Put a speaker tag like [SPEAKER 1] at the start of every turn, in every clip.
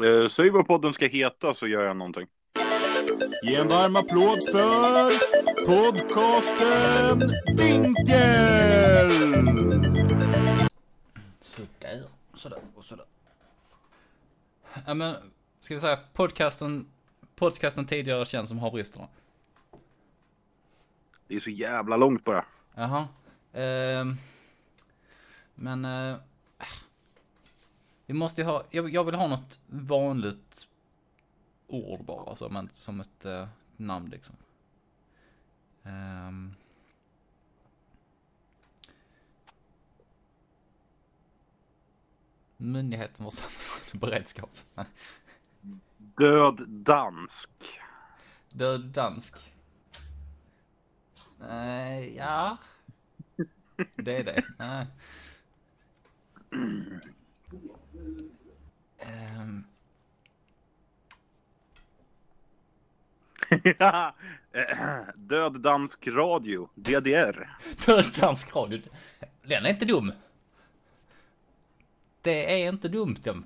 [SPEAKER 1] Eh, säg vad podden ska heta så gör jag någonting.
[SPEAKER 2] Ge en varm applåd för podcasten Dinkel!
[SPEAKER 3] Sådär, sådär och sådär. Ja men, ska vi säga podcasten, podcasten tidigare känd som haveristerna.
[SPEAKER 1] Det är så jävla långt bara.
[SPEAKER 3] Jaha. Ehm, men... eh, vi måste ju ha... Jag, jag vill ha något vanligt ord bara, som, en, som ett eh, namn liksom. Ehm. Myndigheten var samma beredskap.
[SPEAKER 1] Död dansk.
[SPEAKER 3] Död dansk. Nej, ja. Det är det. Nej. Ehm,
[SPEAKER 1] Död dansk radio. DDR.
[SPEAKER 3] Död dansk radio. Den är inte dum. Det är inte dumt, det är.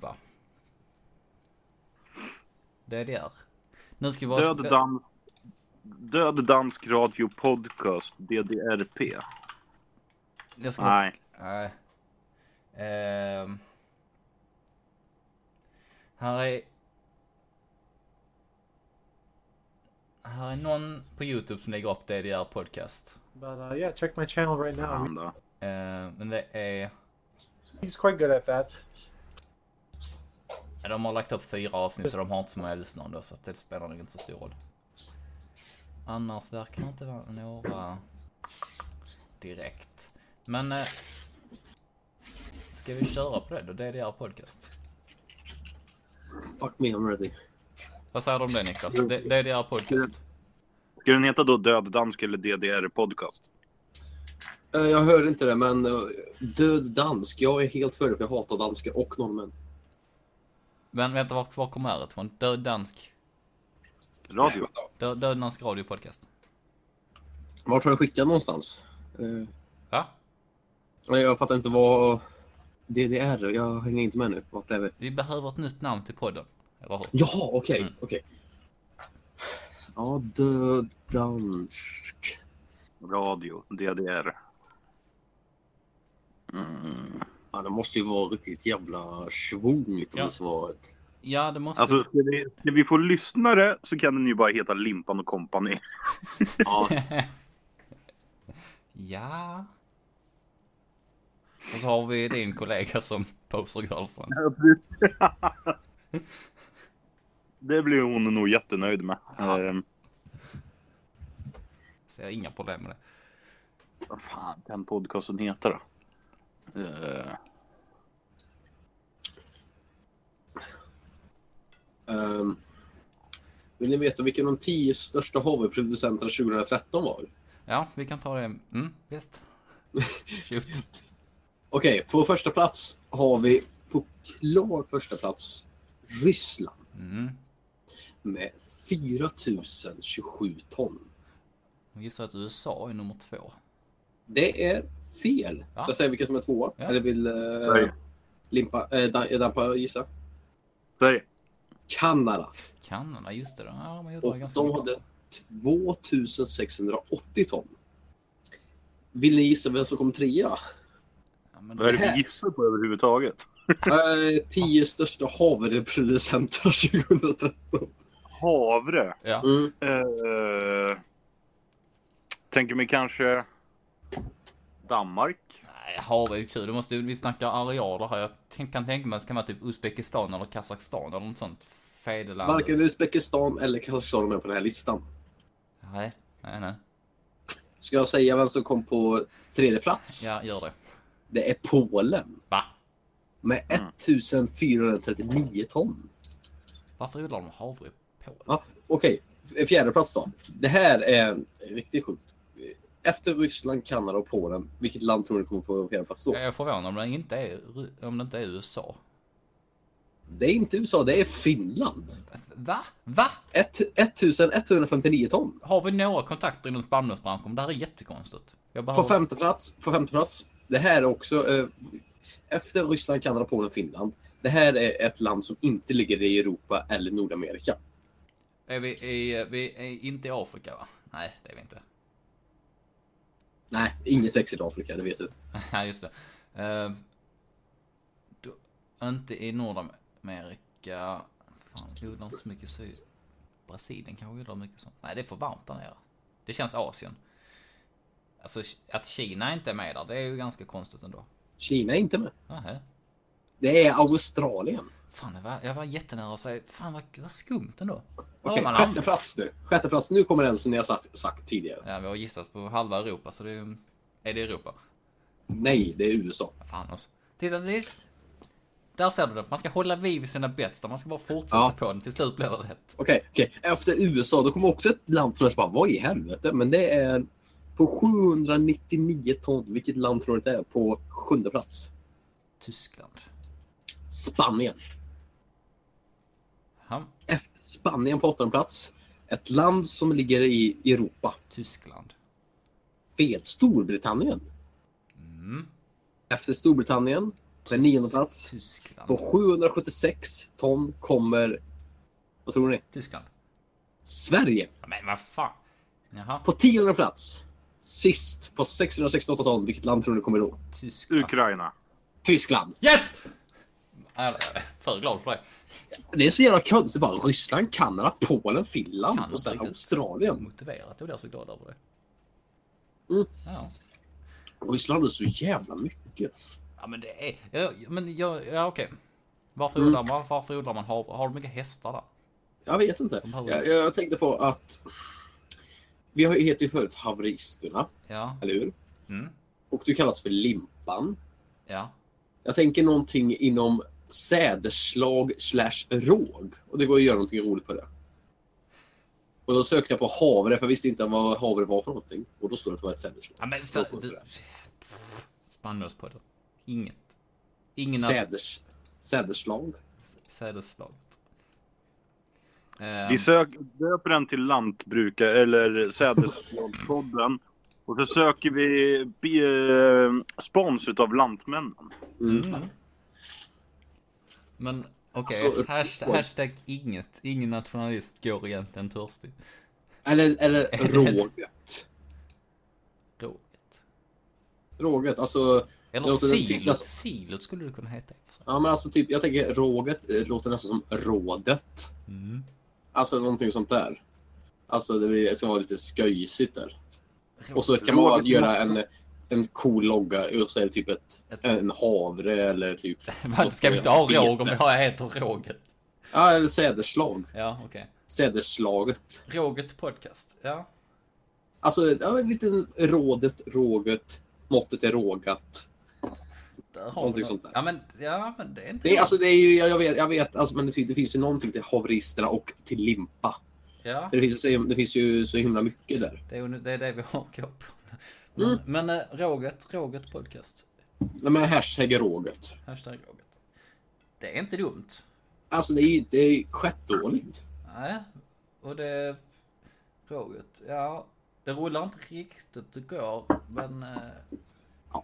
[SPEAKER 3] Nu ska vi bara...
[SPEAKER 1] Död, dan Död dansk radio podcast. DDRP.
[SPEAKER 3] Jag ska bara...
[SPEAKER 1] Nej.
[SPEAKER 3] Nej. Ehm. Här är... Här är någon på YouTube som lägger upp DDR podcast.
[SPEAKER 4] But uh, yeah, check my channel right now.
[SPEAKER 3] Ehm, men det är...
[SPEAKER 4] He's quite good at that.
[SPEAKER 3] De har lagt upp fyra avsnitt så de har inte så många lyssnare så att det spelar nog inte så stor roll. Annars verkar det inte vara några direkt. Men... Eh, ska vi köra på det då? DDR podcast.
[SPEAKER 5] Fuck me, I'm ready.
[SPEAKER 3] Vad säger du om det Niklas? D- DDR podcast.
[SPEAKER 1] Ska den heta då Död dansk eller DDR podcast?
[SPEAKER 5] Eh, jag hör inte det, men eh, död dansk. Jag är helt för det, för jag hatar danskar och norrmän.
[SPEAKER 3] Men vänta, var, var kommer det ifrån? Död dansk?
[SPEAKER 1] Radio.
[SPEAKER 3] Död, död dansk radio podcast.
[SPEAKER 5] Vart har du skickat någonstans? Eh,
[SPEAKER 3] Va?
[SPEAKER 5] nej, jag fattar inte vad DDR, jag hänger inte med nu. Vart är vi?
[SPEAKER 3] Vi behöver ett nytt namn till podden. Eller hur?
[SPEAKER 5] Jaha, okej,
[SPEAKER 3] Mm.
[SPEAKER 5] okej. Ja, död dansk.
[SPEAKER 1] Radio. DDR. Mm.
[SPEAKER 5] Ja, det måste ju vara riktigt jävla svungigt om
[SPEAKER 3] Ja.
[SPEAKER 5] det så var ett...
[SPEAKER 3] Ja, det måste...
[SPEAKER 1] Alltså, ska vi, ska vi få lyssnare så kan den ju bara heta Limpan och Company.
[SPEAKER 5] Ja,
[SPEAKER 3] ja. Och så har vi din kollega som poser girlfriend.
[SPEAKER 1] det blir hon nog jättenöjd med.
[SPEAKER 3] Ja.
[SPEAKER 1] Ehm,
[SPEAKER 3] har inga problem med det.
[SPEAKER 1] vad fan kan podcasten heta då?
[SPEAKER 5] Ehm, vill ni veta vilka de tio största HV-producenterna 2013 var?
[SPEAKER 3] Ja, vi kan ta det. Mm, visst. Shoot.
[SPEAKER 5] Okej, på första plats har vi på klar första plats Ryssland
[SPEAKER 3] Mm.
[SPEAKER 5] med 4027 ton.
[SPEAKER 3] Jag gissar att USA är nummer två.
[SPEAKER 5] Det är fel.
[SPEAKER 3] Ja.
[SPEAKER 5] Så jag säger vilka som är tvåa?
[SPEAKER 3] Ja.
[SPEAKER 5] Eller vill uh, Limpa, äh, Dampa gissa?
[SPEAKER 1] Sverige.
[SPEAKER 5] Kanada.
[SPEAKER 3] Kanada, just det. då. Ja, de
[SPEAKER 5] Och de
[SPEAKER 3] bra.
[SPEAKER 5] hade 2680 ton. Vill ni gissa vem som kom trea?
[SPEAKER 3] Ja, men
[SPEAKER 1] Vad är det vi gissar på överhuvudtaget?
[SPEAKER 5] Eh, tio största havreproducenter 2013.
[SPEAKER 1] Havre.
[SPEAKER 3] Ja.
[SPEAKER 5] Mm.
[SPEAKER 1] Eh, tänker mig kanske Danmark.
[SPEAKER 3] Nej, hav är ju kul. Det måste, vi snackar arealer här. Jag tänk, kan tänka mig att det kan vara typ Uzbekistan eller Kazakstan eller något sånt fedeland.
[SPEAKER 5] Varken Uzbekistan eller Kazakstan är med på den här listan.
[SPEAKER 3] Nej, nej, nej.
[SPEAKER 5] Ska jag säga vem som kom på tredje plats?
[SPEAKER 3] Ja, gör det.
[SPEAKER 5] Det är Polen
[SPEAKER 3] Va?
[SPEAKER 5] med 1439 ton.
[SPEAKER 3] Varför odlar de havre på?
[SPEAKER 5] Ja, Okej, F- fjärde plats då. Det här är riktigt sjukt. Efter Ryssland, Kanada och Polen, vilket land tror ni kommer på fjärde plats då?
[SPEAKER 3] Jag är förvånad om det inte är, om det inte är USA.
[SPEAKER 5] Det är inte USA, det är Finland.
[SPEAKER 3] Va? Va?
[SPEAKER 5] Ett- 1159 ton.
[SPEAKER 3] Har vi några kontakter inom spannmålsbranschen? Det här är jättekonstigt. Jag
[SPEAKER 5] På
[SPEAKER 3] behöver...
[SPEAKER 5] femte plats, på femte plats. Det här är också eh, efter Ryssland, Kanada, Polen, Finland. Det här är ett land som inte ligger i Europa eller Nordamerika.
[SPEAKER 3] Är vi, i, vi är inte i Afrika va? Nej, det är vi inte.
[SPEAKER 5] Nej, inget växer i Afrika, det vet du.
[SPEAKER 3] Ja, just det. Uh, då, inte i Nordamerika. Fan, odlar inte så mycket syd. Brasilien kanske odlar mycket sånt. Nej, det är för varmt där nere. Det känns Asien. Alltså att Kina inte är med där, det är ju ganska konstigt ändå.
[SPEAKER 5] Kina är inte med.
[SPEAKER 3] Nähä.
[SPEAKER 5] Det är Australien.
[SPEAKER 3] Fan, jag var, jag var jättenära att säga, fan vad, vad skumt ändå.
[SPEAKER 5] Okej,
[SPEAKER 3] man
[SPEAKER 5] sjätte plats nu. Sjätte plats. Nu kommer den som ni har sagt, sagt tidigare.
[SPEAKER 3] Ja, vi har gissat på halva Europa, så det är. Är det Europa?
[SPEAKER 5] Nej, det är USA.
[SPEAKER 3] Fan också. Titta, det är... Där ser du det. Man ska hålla vid vid sina bets där. Man ska bara fortsätta
[SPEAKER 5] Ja.
[SPEAKER 3] på den. Till slut blir det rätt.
[SPEAKER 5] Okej, okej. Efter USA, då kommer också ett land som jag bara, vad i helvete? Men det är på 799 ton. Vilket land tror du det är på sjunde plats?
[SPEAKER 3] Tyskland.
[SPEAKER 5] Spanien. Efter Spanien på åttonde plats. Ett land som ligger i Europa.
[SPEAKER 3] Tyskland.
[SPEAKER 5] Fel. Storbritannien.
[SPEAKER 3] Mm.
[SPEAKER 5] Efter Storbritannien, med nionde plats.
[SPEAKER 3] Tyskland.
[SPEAKER 5] På 776 ton kommer, vad tror ni?
[SPEAKER 3] Tyskland.
[SPEAKER 5] Sverige.
[SPEAKER 3] Men vad fan. Jaha.
[SPEAKER 5] På tionde plats. Sist på 668 ton. Vilket land tror ni kommer då?
[SPEAKER 3] Tyskland.
[SPEAKER 1] Ukraina.
[SPEAKER 5] Tyskland.
[SPEAKER 3] Yes! Ja, Jag är för glad för det.
[SPEAKER 5] Det är så jävla konstigt bara. Ryssland, Kanada, Polen, Finland
[SPEAKER 3] Kan
[SPEAKER 5] och sen Australien.
[SPEAKER 3] Motiverat. Jag blir så glad över det.
[SPEAKER 5] Mm.
[SPEAKER 3] Ja.
[SPEAKER 5] Ryssland är så jävla mycket.
[SPEAKER 3] Ja men det är... Ja, men ja, ja okej. Varför,
[SPEAKER 5] Mm.
[SPEAKER 3] odlar man, varför odlar man hav? Har du mycket hästar där?
[SPEAKER 5] Jag vet inte.
[SPEAKER 3] De har-
[SPEAKER 5] Jag, jag tänkte på att vi har heter ju förut haveristerna,
[SPEAKER 3] Ja.
[SPEAKER 5] eller hur?
[SPEAKER 3] Mm.
[SPEAKER 5] Och du kallas för limpan.
[SPEAKER 3] Ja.
[SPEAKER 5] Jag tänker någonting inom säderslag slash råg. Och det går att göra någonting roligt på det. Och då sökte jag på havre, för jag visste inte vad havre var för någonting. Och då stod det att det var ett säderslag.
[SPEAKER 3] Ja men så... Du,
[SPEAKER 5] det.
[SPEAKER 3] Spannmålspodden. Inget. Ingen
[SPEAKER 5] Säders, säderslag.
[SPEAKER 3] sädesslaget. Eh,
[SPEAKER 1] Vi sök, döper den till lantbrukare eller sädesslagspodden. Och så söker vi be, eh, spons utav Lantmännen.
[SPEAKER 5] Mm.
[SPEAKER 3] mm. Men okej,
[SPEAKER 5] Alltså,
[SPEAKER 3] hashtag, hashtag inget. Ingen nationalist går egentligen törstig.
[SPEAKER 5] Eller, eller råget.
[SPEAKER 3] Råget.
[SPEAKER 5] Råget, alltså.
[SPEAKER 3] Eller silot.
[SPEAKER 5] titlas-
[SPEAKER 3] Silot skulle det kunna heta.
[SPEAKER 5] Ja men alltså typ, jag tänker råget låter nästan som rådet.
[SPEAKER 3] Mm.
[SPEAKER 5] Alltså någonting sånt där. Alltså det ska vara lite sköjsigt där. Och så kan man göra en, en cool logga och så är det typ ett,
[SPEAKER 3] Ett-
[SPEAKER 5] en havre eller typ...
[SPEAKER 3] Vad ska vi inte ha råg om har heter råget?
[SPEAKER 5] Ja, eller säderslag.
[SPEAKER 3] Ja, okej.
[SPEAKER 5] Säderslaget.
[SPEAKER 3] Råget podcast. Ja.
[SPEAKER 5] Alltså, ja, en liten rådet, råget, måttet är rågat.
[SPEAKER 3] Där har
[SPEAKER 5] Någonting sånt där.
[SPEAKER 3] Ja men, ja men det är inte
[SPEAKER 5] Det är, alltså, det är ju, jag jag vet, jag vet alltså, men det, det finns ju någonting till haveristerna och till limpa.
[SPEAKER 3] Ja,
[SPEAKER 5] Det finns, ju så- det finns ju så himla mycket där.
[SPEAKER 3] det är, det är det vi har koll på. Men,
[SPEAKER 5] Mm.
[SPEAKER 3] men äh, råget, råget podcast.
[SPEAKER 5] Nej, men hashtag råget.
[SPEAKER 3] Hashtag råget. Det är inte dumt.
[SPEAKER 5] Alltså det är ju det är skitdåligt.
[SPEAKER 3] Nej, och det... Råget, ja. Det rullar inte riktigt, det går. Men... eh,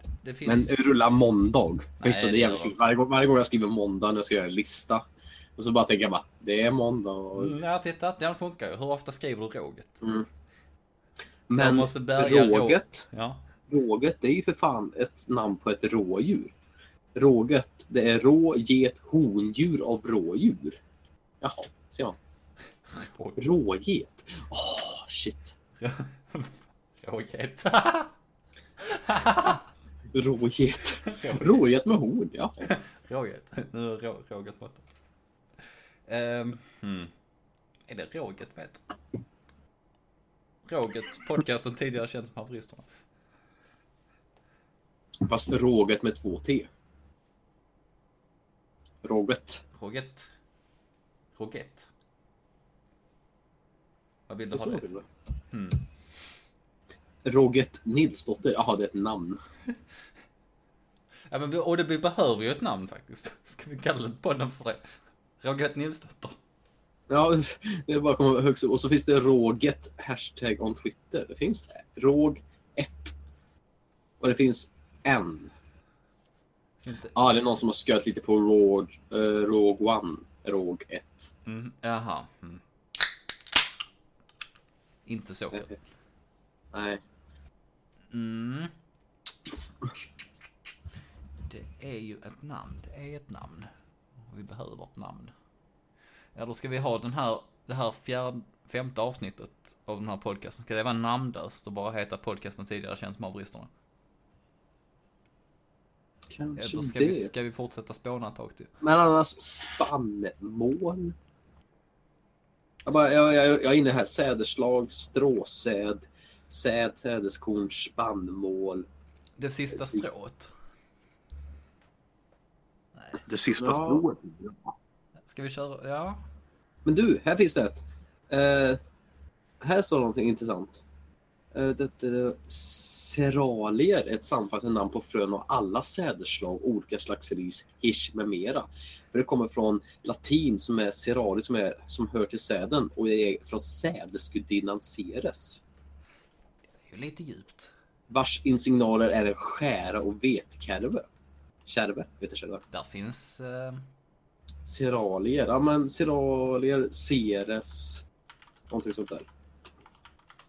[SPEAKER 5] Ja,
[SPEAKER 3] Det finns...
[SPEAKER 5] Men rullar måndag.
[SPEAKER 3] Nej,
[SPEAKER 5] det är jävligt varje, gång, varje gång jag skriver måndag när jag ska göra en lista. Och så bara tänker jag bara, det är måndag.
[SPEAKER 3] Mm, ja, titta, den funkar ju. Hur ofta skriver du råget? Jag
[SPEAKER 5] Men råget,
[SPEAKER 3] Ja.
[SPEAKER 5] råget, det är ju för fan ett namn på ett rådjur. Råget, det är rå, get, hondjur av rådjur. Jaha, ser man.
[SPEAKER 3] Råget.
[SPEAKER 5] Åh, shit.
[SPEAKER 3] Råget.
[SPEAKER 5] Råget. Råget med horn, ja.
[SPEAKER 3] Råget. Nu är rå, råget borta. Um, hmm. Är det råget med? Råget, podcasten tidigare känd som haveristerna.
[SPEAKER 5] Fast råget med två T. Råget.
[SPEAKER 3] Råget. Råget. Vad vill du ha det? Hmm.
[SPEAKER 5] Råget Nilsdotter. Jaha, det är ett namn.
[SPEAKER 3] Ja, men vi, och det, vi behöver ju ett namn faktiskt. Ska vi kalla podden för det? Råget Nilsdotter.
[SPEAKER 5] Ja, det är bara att komma högst upp. Och så finns det Råget hashtag on Twitter. Det finns Råg 1. Och det finns en.
[SPEAKER 3] Inte...
[SPEAKER 5] Ja, det är någon som har sköt lite på Rogue, uh, Rogue One. Rogue 1.
[SPEAKER 3] Mm, jaha. Mm. Inte så kul.
[SPEAKER 5] Nej.
[SPEAKER 3] Mm. Det är ju ett namn. Det är ett namn. Och vi behöver ett namn. Eller ska vi ha den här, det här fjärde, femte avsnittet av den här podcasten? Ska det vara namnlöst och bara heta podcasten tidigare känd som haveristerna?
[SPEAKER 5] Kanske
[SPEAKER 3] Eller ska
[SPEAKER 5] det.
[SPEAKER 3] vi, ska vi fortsätta spåna ett tag till?
[SPEAKER 5] Men annars spannmål. Jag, bara, jag, jag, jag är inne här. Sädeslag, stråsäd, säd, sädeskorn, spannmål.
[SPEAKER 3] Det sista strået.
[SPEAKER 1] Det sista
[SPEAKER 5] Ja.
[SPEAKER 1] strået.
[SPEAKER 3] Ska vi köra? Ja.
[SPEAKER 5] Men du, här finns det ett. Eh, här står någonting intressant. Eh, det, det, det, seralier är ett sammanfattande namn på frön av alla sädesslag, olika slags ris, ish med mera. För det kommer från latin som är serali som, är, som hör till säden och det är från sädesgudinnan Ceres.
[SPEAKER 3] Det är ju lite djupt.
[SPEAKER 5] Vars insignaler är en skära och vetekärve. Kärve, vetekärve.
[SPEAKER 3] Där finns... Eh,
[SPEAKER 5] Seralier, ja men seralier, Ceres, någonting sånt där.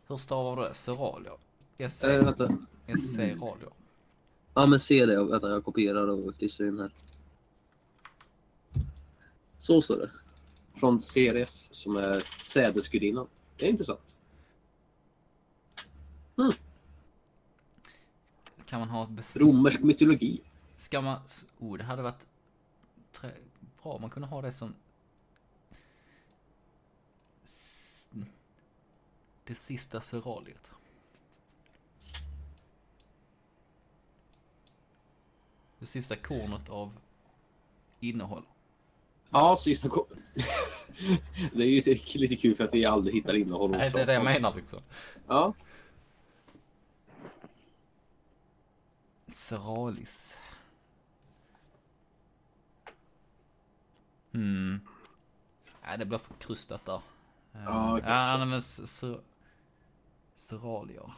[SPEAKER 3] hur stavar du det? Seralier? SC,
[SPEAKER 5] Eh, vänta.
[SPEAKER 3] SC ralier.
[SPEAKER 5] Ja men se det, vänta jag kopierar och klistrar in här. Så står det. Från Ceres som är sädesgudinnan. Det är intressant.
[SPEAKER 3] Kan man ha ett bes-
[SPEAKER 5] Romersk mytologi.
[SPEAKER 3] Ska man... Oh, det hade varit bra om man kunde ha det som... Det sista seraliet. Det sista kornet av innehåll.
[SPEAKER 5] Ja, sista ko- Det är ju lite- lite kul för att vi aldrig hittar innehåll.
[SPEAKER 3] Nej, det är det jag menar liksom.
[SPEAKER 5] Ja.
[SPEAKER 3] Seralis. Hmm. Nej, det blir för krustat där.
[SPEAKER 5] Ja, kanske.
[SPEAKER 3] ja nej, men Seralier.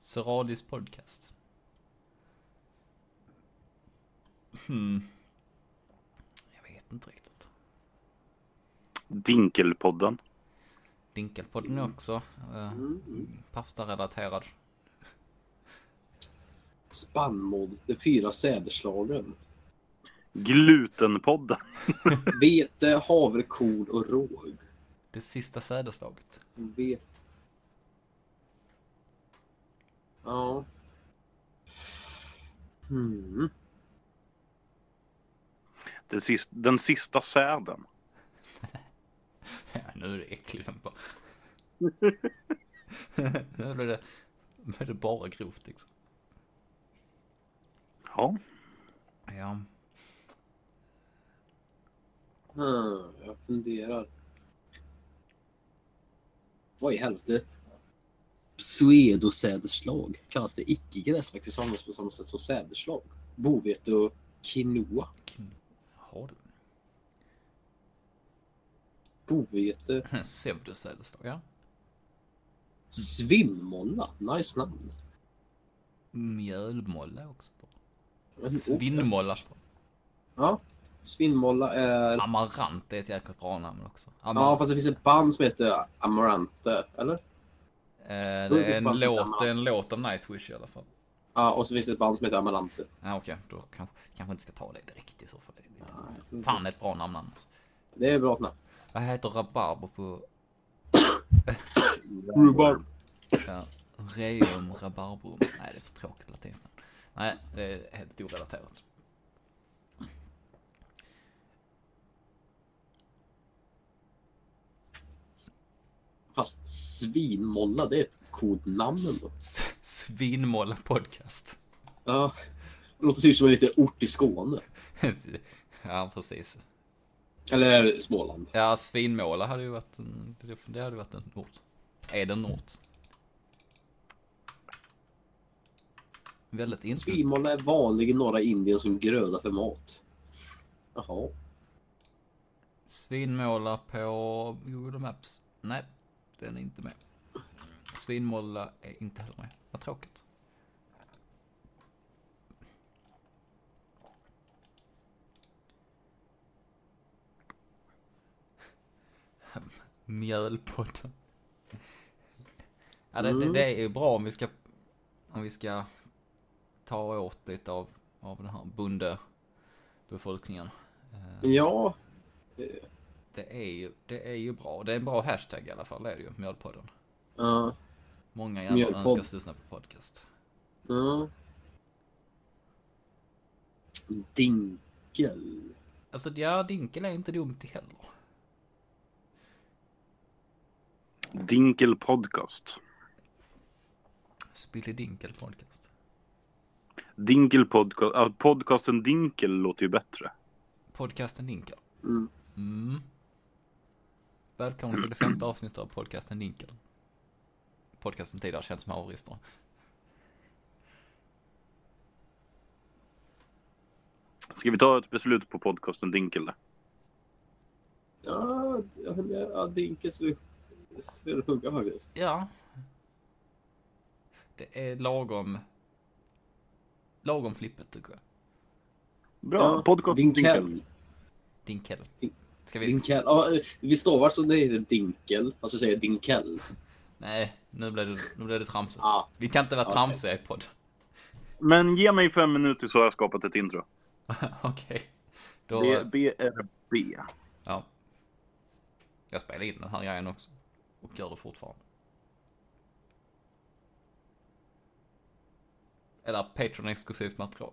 [SPEAKER 3] Seralis podcast. Hmm. Jag vet inte riktigt.
[SPEAKER 1] Dinkelpodden.
[SPEAKER 3] Dinkelpodden också
[SPEAKER 5] Mm.
[SPEAKER 3] pastarelaterad.
[SPEAKER 5] Spannmål, de fyra sädesslagen.
[SPEAKER 1] Glutenpodden.
[SPEAKER 5] Vete, havre, korn och råg.
[SPEAKER 3] Det sista sädeslaget.
[SPEAKER 5] Vet. Ja. Hmm.
[SPEAKER 1] Det sista, den sista säden.
[SPEAKER 3] Ja, nu är det äckligt den bara. nu blir det, är det bara grovt liksom.
[SPEAKER 1] Ja.
[SPEAKER 3] Ja.
[SPEAKER 5] Hmm, jag funderar. Vad i helvete? Pseudosädeslag kallas det icke-gräsväxt som används på samma sätt som sädeslag. Bovete och quinoa.
[SPEAKER 3] Har du?
[SPEAKER 5] Bovete.
[SPEAKER 3] Pseudosädeslag, ja.
[SPEAKER 5] Svinnmålla. Nice namn.
[SPEAKER 3] Mjölmolla också.
[SPEAKER 5] Men,
[SPEAKER 3] Svinnmolla.
[SPEAKER 5] Ja. Svinnmålla är...
[SPEAKER 3] Amarant är ett jäkligt bra namn också.
[SPEAKER 5] Ja,
[SPEAKER 3] Amar-
[SPEAKER 5] fast det finns ett band som heter Amarante, eller?
[SPEAKER 3] eh,
[SPEAKER 5] det
[SPEAKER 3] det är en låt, det är en låt av Nightwish i alla fall.
[SPEAKER 5] Ja, och så finns det ett band som heter Amarante.
[SPEAKER 3] Ja okej, då kanske, kanske inte ska ta det direkt i så fall. Det är lite-
[SPEAKER 5] Ja,
[SPEAKER 3] Fan ett bra namn annars.
[SPEAKER 5] Det är bra namn.
[SPEAKER 3] Vad heter rabarber på
[SPEAKER 5] Rhubarb.
[SPEAKER 3] ja, reum rabarbrum? Nej det är för tråkigt latinskt. Nej, det är helt orelaterat.
[SPEAKER 5] Fast svinmålla, det är ett kodnamn ändå.
[SPEAKER 3] S- Svinmåla podcast.
[SPEAKER 5] Ja. Det låter typ som en liten ort i Skåne.
[SPEAKER 3] ja precis.
[SPEAKER 5] Eller Småland.
[SPEAKER 3] Ja, Svinmåla hade ju varit en, det, hade varit en ort. Är det en ort? Väldigt inte.
[SPEAKER 5] Svinmålla är vanlig i norra Indien som gröda för mat. Jaha.
[SPEAKER 3] Svinmåla på Google Maps. Nej, den är inte med. Svinmålla är inte heller med. Vad tråkigt. Mjölpodden. Ja, det, det, det är ju bra om vi ska, om vi ska ta åt lite av, av den här bondebefolkningen. Eh.
[SPEAKER 5] Ja,
[SPEAKER 3] det är ju, det är ju bra. Det är en bra hashtag i alla fall, det är det ju, Mjölpodden.
[SPEAKER 5] ja,
[SPEAKER 3] Många jävlar
[SPEAKER 5] Mjölpodd.
[SPEAKER 3] önskar lyssna på podcast.
[SPEAKER 5] ja. Dinkel.
[SPEAKER 3] Alltså ja, Dinkel är inte dumt heller.
[SPEAKER 1] Dinkel Podcast.
[SPEAKER 3] Spille Dinkel podcast.
[SPEAKER 1] Dinkel Podcast. Podcasten Dinkel låter ju bättre.
[SPEAKER 3] Podcasten Dinkel.
[SPEAKER 5] Mm.
[SPEAKER 3] Mm. Välkommen till det femte avsnittet av podcasten Dinkel. Podcasten tidigare känd som Haveristerna.
[SPEAKER 1] Ska vi ta ett beslut på podcasten Dinkel? där?
[SPEAKER 5] Ja, ja, ja Dinkel så det funkar faktiskt.
[SPEAKER 3] Ja. Det är lagom. Lagom flippet tycker jag.
[SPEAKER 1] Bra,
[SPEAKER 5] Ja,
[SPEAKER 1] podcast
[SPEAKER 5] Dinkel.
[SPEAKER 1] Dinkel.
[SPEAKER 3] Dinkel. Ska vi?
[SPEAKER 5] Dinkel. Ja, vi stavar som det heter Dinkel. Alltså säger Dinkel.
[SPEAKER 3] Nej, nu blev det, nu blev det tramsigt.
[SPEAKER 5] Ja.
[SPEAKER 3] Vi kan inte vara
[SPEAKER 5] Okej.
[SPEAKER 3] tramsiga i podd.
[SPEAKER 1] Men ge mig fem minuter så har jag skapat ett intro.
[SPEAKER 3] Okej. Då,
[SPEAKER 1] B- BRB.
[SPEAKER 3] ja. Jag spelar in den här grejen också. Och gör det fortfarande. Eller Patreon exklusivt material.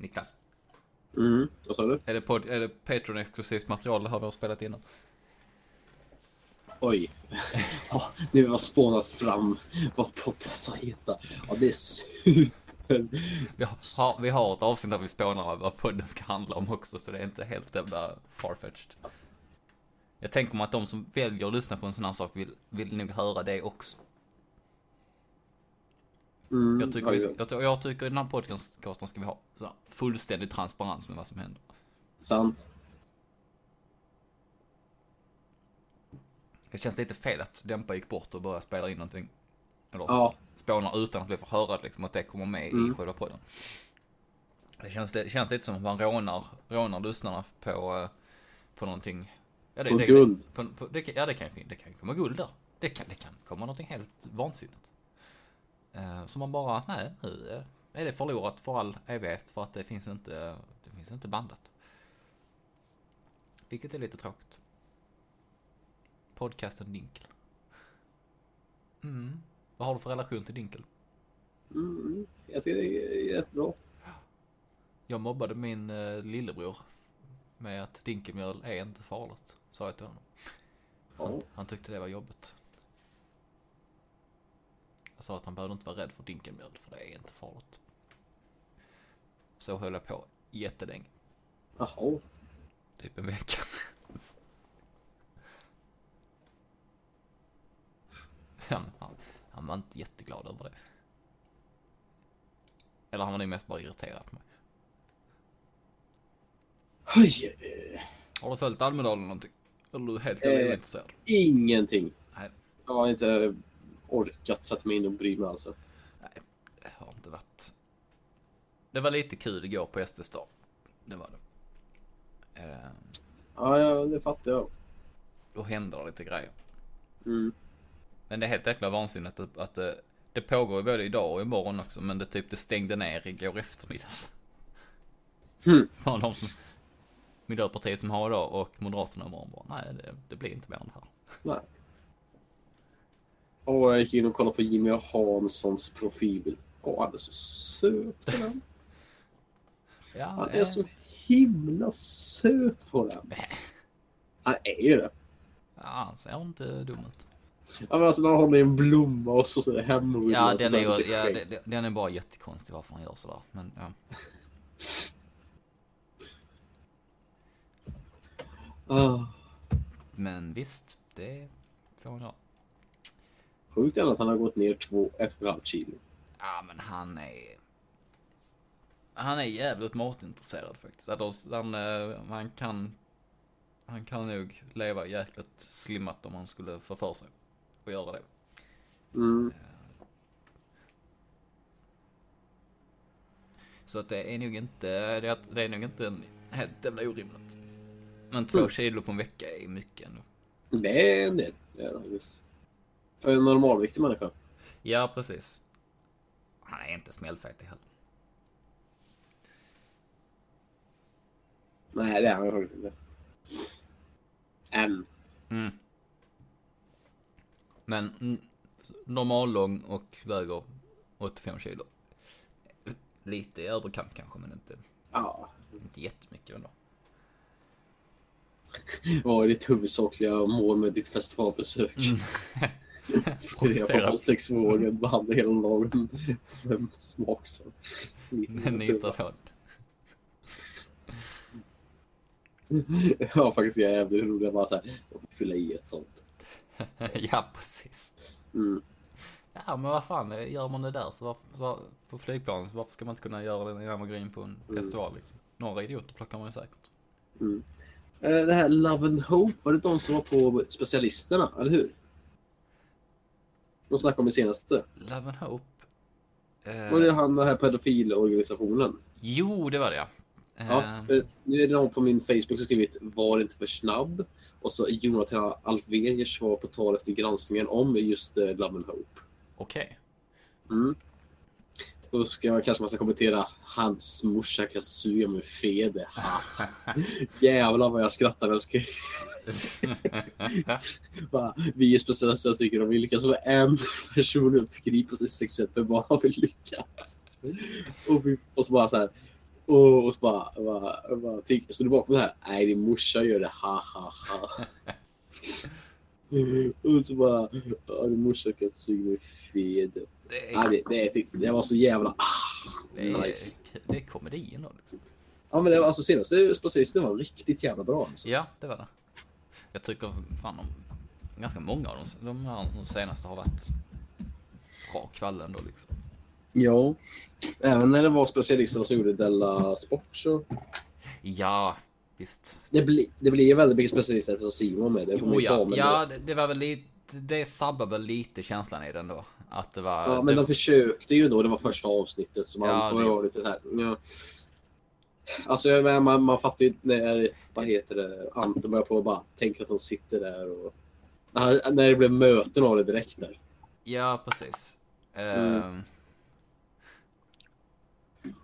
[SPEAKER 3] Niklas,
[SPEAKER 5] Mm. Vad sa du?
[SPEAKER 3] är det, pod, är det Patreon exklusivt material det har vi har spelat innan?
[SPEAKER 5] Oj. Ja, nu har jag spånat fram vad podden ska heta. Ja, det är super.
[SPEAKER 3] Vi har, vi har ett avsnitt där vi spånar vad podden ska handla om också, så det är inte helt jävla farfetched. Jag tänker mig att de som väljer att lyssna på en sån här sak vill, vill nog höra det också.
[SPEAKER 5] Mm.
[SPEAKER 3] Jag tycker, vi,
[SPEAKER 5] ja.
[SPEAKER 3] jag, jag tycker i den här podcasten ska vi ha fullständig transparens med vad som händer.
[SPEAKER 5] Sant.
[SPEAKER 3] Det känns lite fel att Dämpa gick bort och började spela in någonting. Eller
[SPEAKER 5] Ja.
[SPEAKER 3] spånar utan att vi får höra liksom, att det kommer med i
[SPEAKER 5] Mm.
[SPEAKER 3] själva podden. Det känns, det känns lite som att man rånar, rånar lyssnarna på, eh, på någonting. Ja, det,
[SPEAKER 5] På
[SPEAKER 3] det,
[SPEAKER 5] guld.
[SPEAKER 3] På, på, det, kan- ja, det kan, det kan komma guld där. Det kan, det kan komma någonting helt vansinnigt. Eh, så man bara, nej, nu eh, är det förlorat för all evighet för att det finns inte, det finns inte bandat. Vilket är lite tråkigt. Podcasten Dinkel. Mm. Vad har du för relation till Dinkel?
[SPEAKER 5] Mm. Jag tycker det är jättebra.
[SPEAKER 3] Jag mobbade min eh, lillebror med att dinkelmjöl är inte farligt, sa jag till honom. Han,
[SPEAKER 5] Ja.
[SPEAKER 3] han tyckte det var jobbigt. Jag sa att han behövde inte vara rädd för dinkelmjöl, för det är inte farligt. Så höll jag på jättelänge,
[SPEAKER 5] Jaha.
[SPEAKER 3] typ en vecka. han, han, han var inte jätteglad över det. Eller han var nog mest bara irriterad på mig.
[SPEAKER 5] Oj.
[SPEAKER 3] Har du följt Almedalen någonting? Eller är du helt
[SPEAKER 5] Eh.
[SPEAKER 3] ointresserad?
[SPEAKER 5] Ingenting.
[SPEAKER 3] Nej.
[SPEAKER 5] Jag har inte orkat sätta mig in och bry mig alltså.
[SPEAKER 3] Det har inte varit. Det var lite kul igår på SDs dag. Det var det. Eh,
[SPEAKER 5] Ja, ja det fattar jag.
[SPEAKER 3] då hände det lite grejer.
[SPEAKER 5] Mm.
[SPEAKER 3] Men det är helt jäkla vansinnigt att, att det, det pågår ju både idag och imorgon också. Men det typ det stängde ner igår de som, Miljöpartiet som har idag och Moderaterna imorgon bara, nej det, det blir inte mer än det här.
[SPEAKER 5] Nej. Och jag gick in och kollade på Jimmy Hanssons profil. Åh, han är så söt på den.
[SPEAKER 3] Ja,
[SPEAKER 5] Han är så himla söt på den. Han är ju det.
[SPEAKER 3] ja, han ser inte dum ut.
[SPEAKER 5] Ja, men alltså när han håller i en blomma och så, så är det hemrullat.
[SPEAKER 3] Ja, den är, ju, ja det- den är bara jättekonstig varför han gör sådär. Men ja.
[SPEAKER 5] Ah.
[SPEAKER 3] Men visst, det får man ha.
[SPEAKER 5] Sjukt ändå att han har gått ner två, ett och ett halvt kilo.
[SPEAKER 3] Ja, men han är... Han är jävligt matintresserad faktiskt. Han, eh, han kan... Han kan nog leva jäkligt slimmat om han skulle få för sig att göra det.
[SPEAKER 5] Mm.
[SPEAKER 3] Så att det är nog inte, det är, det är nog inte en Helt jävla orimligt. Men två
[SPEAKER 5] Mm.
[SPEAKER 3] kilo på en vecka är mycket ändå.
[SPEAKER 5] Det är en del. Det är det. För en normalviktig människa.
[SPEAKER 3] Ja, precis. Han är inte smällfetig heller.
[SPEAKER 5] Nej, det är han faktiskt inte. Än.
[SPEAKER 3] Mm. Men mm, normallång och väger 85 kilo. Lite i överkant kanske, men inte,
[SPEAKER 5] Ja.
[SPEAKER 3] inte jättemycket ändå.
[SPEAKER 5] Vad är ditt huvudsakliga mål med ditt festivalbesök? Det är på
[SPEAKER 3] Provocera.
[SPEAKER 5] våldtäktsvågen, behandla hela lagen som en smaksak.
[SPEAKER 3] Nitratron.
[SPEAKER 5] Ja, faktiskt jag är jävligt rolig. Jag bara jag får fylla i ett sånt.
[SPEAKER 3] ja, precis.
[SPEAKER 5] Mm.
[SPEAKER 3] Ja, men vad fan, gör man det där så varför, var, på flygplanet, så varför ska man inte kunna göra går in på en
[SPEAKER 5] Mm.
[SPEAKER 3] festival liksom? Några idioter plockar man ju säkert.
[SPEAKER 5] Eh, Det här Love and Hope, var det de som var på specialisterna, eller hur? De snackade om det senaste.
[SPEAKER 3] Love and Hope. Eh,
[SPEAKER 5] Var det han den här pedofilorganisationen?
[SPEAKER 3] Jo, det var det ja. Eh,
[SPEAKER 5] Ja, för nu är det någon på min Facebook som skrivit var inte för snabb. Och så Jonathan Alfvén ger svar på tal efter granskningen om just eh, Love and Hope.
[SPEAKER 3] Okej.
[SPEAKER 5] Mm. Då ska jag kanske man ska kommentera hans morsa kan suga med Fede. Jävlar vad jag skrattar när jag skrev. Bara, Vi är specialister tycker om vi lyckas få en person uppgripa sig sexuellt med barn har vi lyckats. Och, vi, och så bara så här. Och, och så bara, bara, bara tyck, står du bakom det här? Nej, din morsa gör det. Ha ha ha. Och så bara, ja, din morsa kan suga med Fede.
[SPEAKER 3] det,
[SPEAKER 5] Ja,
[SPEAKER 3] är,
[SPEAKER 5] det, det, det var så jävla... Ah,
[SPEAKER 3] det, är,
[SPEAKER 5] nice.
[SPEAKER 3] det är komedi ändå. Liksom.
[SPEAKER 5] Ja, men det var alltså senaste specialisten var riktigt jävla bra. Alltså.
[SPEAKER 3] Ja, det var det. Jag tycker fan om ganska många av de, de här de senaste har varit bra kvällar ändå liksom.
[SPEAKER 5] Ja. Även när det var specialisterna som gjorde Della Sport så...
[SPEAKER 3] Ja, visst.
[SPEAKER 5] Det, bli, det blir väldigt mycket specialister för Simon med. Det får
[SPEAKER 3] Jo,
[SPEAKER 5] ju ta
[SPEAKER 3] ja, ja det, det var väl lite, det sabbar väl lite känslan i den då. Att det var...
[SPEAKER 5] ja, men
[SPEAKER 3] det,
[SPEAKER 5] de försökte ju då. Det var första avsnittet. Så man
[SPEAKER 3] Ja,
[SPEAKER 5] får
[SPEAKER 3] det-
[SPEAKER 5] lite så här. Ja. Alltså jag menar, man, man fattar ju när, vad heter det, Anton börjar på att bara tänka att de sitter där och... När, när det blev möten av det direkt där.
[SPEAKER 3] Ja, precis.
[SPEAKER 5] Mm.
[SPEAKER 3] Ehm,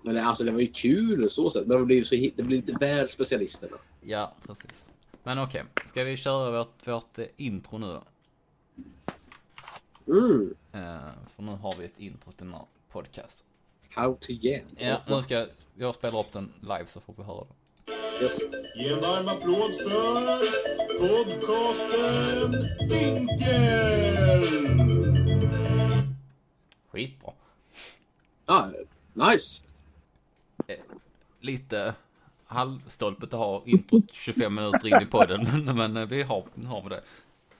[SPEAKER 5] Men det, alltså det var ju kul och så sätt. Men det blev, så, det blev lite väl specialisterna.
[SPEAKER 3] ja, precis. Men okej, ska vi köra vårt, vårt eh, intro nu då?
[SPEAKER 5] Mm.
[SPEAKER 3] Eh, för nu har vi ett intro till den här podcasten.
[SPEAKER 5] How to jam.
[SPEAKER 3] Ja, nu ska jag, jag spelar upp den live så får vi höra den.
[SPEAKER 5] Yes.
[SPEAKER 2] Ge en varm applåd för podcasten Dinkel!
[SPEAKER 3] Skitbra.
[SPEAKER 5] Ah, nice.
[SPEAKER 3] Lite halvstolpet att ha introt 25 minuter in i podden, men eh, vi har, har vi det.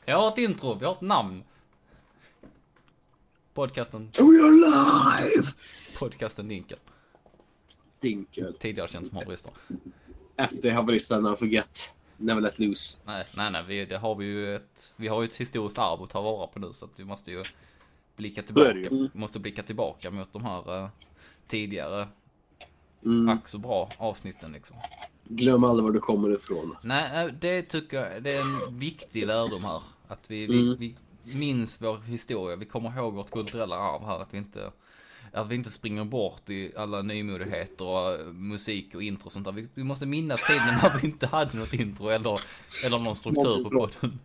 [SPEAKER 3] Jag har ett intro, vi har ett namn. Podcasten,
[SPEAKER 5] We are live!
[SPEAKER 3] podcasten Dinkel.
[SPEAKER 5] Dinkel.
[SPEAKER 3] Tidigare känd som haverister.
[SPEAKER 5] Efter haveristen Never Forget. Never Let Loose.
[SPEAKER 3] Nej, nej, nej, vi, det har vi ju ett, vi har ju ett historiskt arv att ta vara på nu så att vi måste ju blicka tillbaka, måste blicka tillbaka mot de här eh, tidigare,
[SPEAKER 5] Mm.
[SPEAKER 3] ack så bra avsnitten liksom.
[SPEAKER 5] Glöm aldrig var du kommer ifrån.
[SPEAKER 3] Nej, eh, det tycker jag, det är en viktig lärdom här. Att vi, vi,
[SPEAKER 5] Mm.
[SPEAKER 3] vi minns vår historia, vi kommer ihåg vårt kulturella arv här. Att vi inte, att vi inte springer bort i alla nymodigheter och eh, musik och intro och sånt där. Vi, vi måste minnas tiden när vi inte hade något intro eller, eller någon struktur på podden.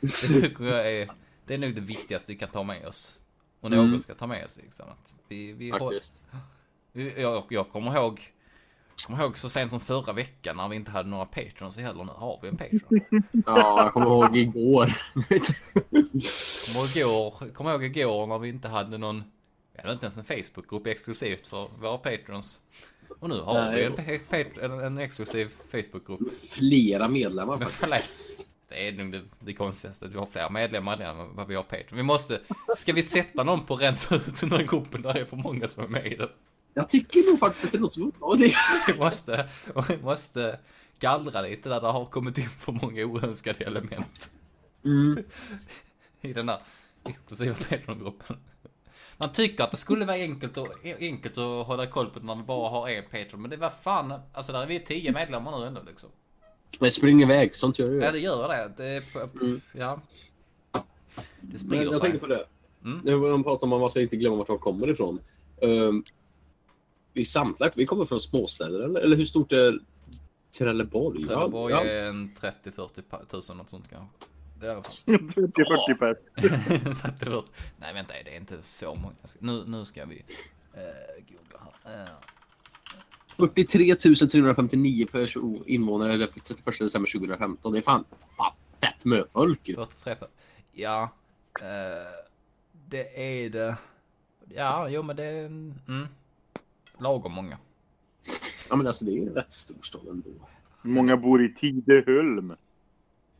[SPEAKER 3] Det tycker jag är, det är nog det viktigaste vi kan ta med oss. Och någon
[SPEAKER 5] Mm.
[SPEAKER 3] ska ta med sig liksom. Att vi, vi
[SPEAKER 5] Faktiskt.
[SPEAKER 3] Jag, jag kommer ihåg kommer ihåg så sent som förra veckan när vi inte hade några patrons heller. Nu har vi en patron.
[SPEAKER 5] Ja, jag kommer ihåg igår.
[SPEAKER 3] Kommer ihåg, kommer ihåg igår när vi inte hade någon, vi hade inte ens en Facebookgrupp exklusivt för våra patrons. Och nu har
[SPEAKER 5] Nej.
[SPEAKER 3] vi en, en, en exklusiv Facebookgrupp.
[SPEAKER 5] Flera medlemmar
[SPEAKER 3] Men
[SPEAKER 5] faktiskt.
[SPEAKER 3] Det är nog det, det konstigaste, att vi har fler medlemmar än vad vi har Patreon. Vi måste, ska vi sätta någon på att rensa ut den här gruppen där det är för många som är med i den?
[SPEAKER 5] Jag tycker nog faktiskt att det något som. Det
[SPEAKER 3] Vi måste, vi måste gallra lite där det har kommit in för många oönskade element
[SPEAKER 5] mm.
[SPEAKER 3] i den här exklusiva Patreon-gruppen. Man tycker att det skulle vara enkelt, och, enkelt att hålla koll på när vi bara har en Patreon. Men det var fan, alltså där är vi tio medlemmar nu ändå liksom.
[SPEAKER 5] Det springer iväg, sånt gör
[SPEAKER 3] Ja
[SPEAKER 5] det.
[SPEAKER 3] det gör det. det
[SPEAKER 5] Mm.
[SPEAKER 3] Ja. Det sprider
[SPEAKER 5] jag
[SPEAKER 3] sig.
[SPEAKER 5] tänker på det.
[SPEAKER 3] Mm.
[SPEAKER 5] När man pratar om att man inte glömma vart man kommer ifrån. Um, vi samtliga, vi kommer från småstäder eller? Eller hur stort är Trelleborg?
[SPEAKER 3] Trelleborg
[SPEAKER 5] ja.
[SPEAKER 3] är en 30-40 pa- tusen något sånt kanske. Det är i alla fall.
[SPEAKER 1] 30-40 per.
[SPEAKER 3] 30-40. Nej vänta, det är inte så många. Ska- Nu, nu ska vi eh, googla här. Eh,
[SPEAKER 5] 43 359 person invånare det är 31 december 2015. Det är fan, fan fett med folk ju.
[SPEAKER 3] 43 per. Ja. Eh, det är det. Ja, jo men det är... Mm, lagom många.
[SPEAKER 5] Ja men alltså det är ju en rätt stor stad ändå.
[SPEAKER 1] Många bor i Tideholm.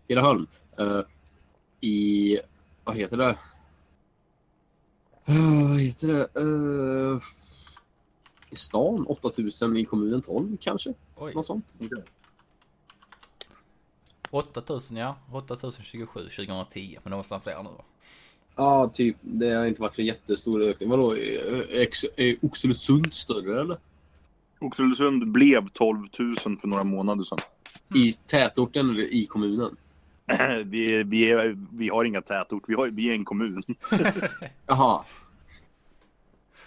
[SPEAKER 5] Tidaholm. Uh, I, vad heter det? Uh, vad heter det? Uh, I stan 8000, i kommunen 12 kanske?
[SPEAKER 3] Oj,
[SPEAKER 5] Något sånt.
[SPEAKER 3] 8000 ja. 8027 2010. Men det var fler nu va?
[SPEAKER 5] Ja, typ. Det har inte varit en jättestor ökning. Vadå? Är, Oxelösund större eller?
[SPEAKER 1] Oxelösund blev 12 000 för några månader sedan.
[SPEAKER 5] I tätorten eller i kommunen?
[SPEAKER 1] Vi, vi, är, vi har inga tätort, vi, har, vi är en kommun.
[SPEAKER 5] Jaha.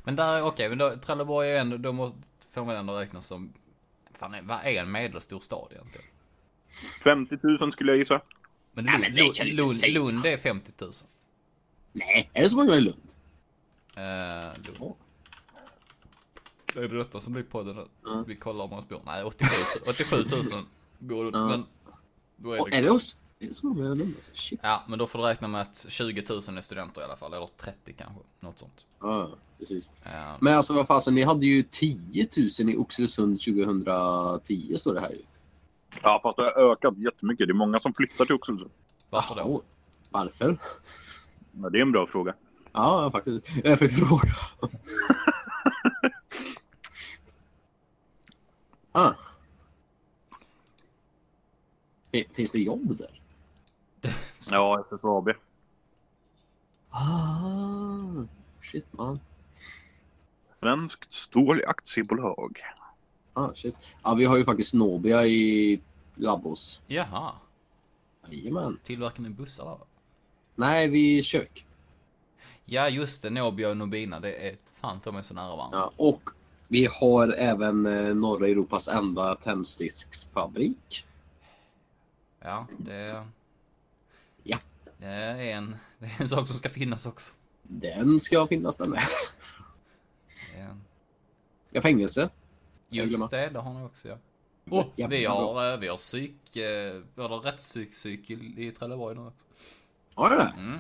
[SPEAKER 3] Men där, okej, men då, Trelleborg är ändå, då måste, får man ändå räkna som, fan vad är en medelstor stad egentligen?
[SPEAKER 1] 50 000 skulle jag gissa.
[SPEAKER 3] Men
[SPEAKER 5] Nej,
[SPEAKER 3] Lund,
[SPEAKER 5] men du inte
[SPEAKER 3] Lund,
[SPEAKER 5] säga.
[SPEAKER 3] Lund är 50 000.
[SPEAKER 5] Nej, är det så många i Lund?
[SPEAKER 3] Eh.
[SPEAKER 5] Ja.
[SPEAKER 3] Det är det detta som blir podden nu.
[SPEAKER 5] Ja.
[SPEAKER 3] Vi kollar om man bor. Nej, 87, 87 000 bor Lund.
[SPEAKER 5] Ja.
[SPEAKER 3] Men då är
[SPEAKER 5] Och
[SPEAKER 3] det,
[SPEAKER 5] är det
[SPEAKER 3] liksom,
[SPEAKER 5] oss? Är det så många i Lund? Alltså, shit.
[SPEAKER 3] Ja, men då får du räkna med att 20 000 är studenter i alla fall. Eller 30 kanske. Något sånt.
[SPEAKER 5] Ja, precis.
[SPEAKER 3] Eh,
[SPEAKER 5] Men alltså vad fasen, ni hade ju 10 000 i Oxelösund 2010 står det här ju.
[SPEAKER 1] Ja, fast det har ökat jättemycket. Det är många som flyttar till Oxelösund.
[SPEAKER 3] varför då?
[SPEAKER 5] Varför?
[SPEAKER 1] Ja, det är en bra fråga.
[SPEAKER 5] Ja, faktiskt. Är för fråga. ah. Fin- Finns det jobb där?
[SPEAKER 1] Ja, SSAB.
[SPEAKER 5] Ah, shit man.
[SPEAKER 1] Svenskt stål aktiebolag.
[SPEAKER 5] Ah, shit. Ja, vi har ju faktiskt Nobia i Labbos.
[SPEAKER 3] Jaha.
[SPEAKER 5] Jajamän.
[SPEAKER 3] Tillverkar ni bussar där?
[SPEAKER 5] Nej, vi kök.
[SPEAKER 3] Ja, just det. Nobia och Nobina. Det är fan ta mig så nära varandra.
[SPEAKER 5] Ja, och vi har även eh, norra Europas enda tändsticksfabrik.
[SPEAKER 3] Ja, det...
[SPEAKER 5] Ja.
[SPEAKER 3] Det är en, det är en sak som ska finnas också.
[SPEAKER 5] Den ska finnas den med.
[SPEAKER 3] Är
[SPEAKER 5] Ja, fängelse.
[SPEAKER 3] Just det, det har ni också ja.
[SPEAKER 5] Jävla
[SPEAKER 3] vi har, eh, vi har psyk, eh, vi har rättspsyk-psyk i, i Trelleborg nu också.
[SPEAKER 5] Har du det?
[SPEAKER 3] Mm.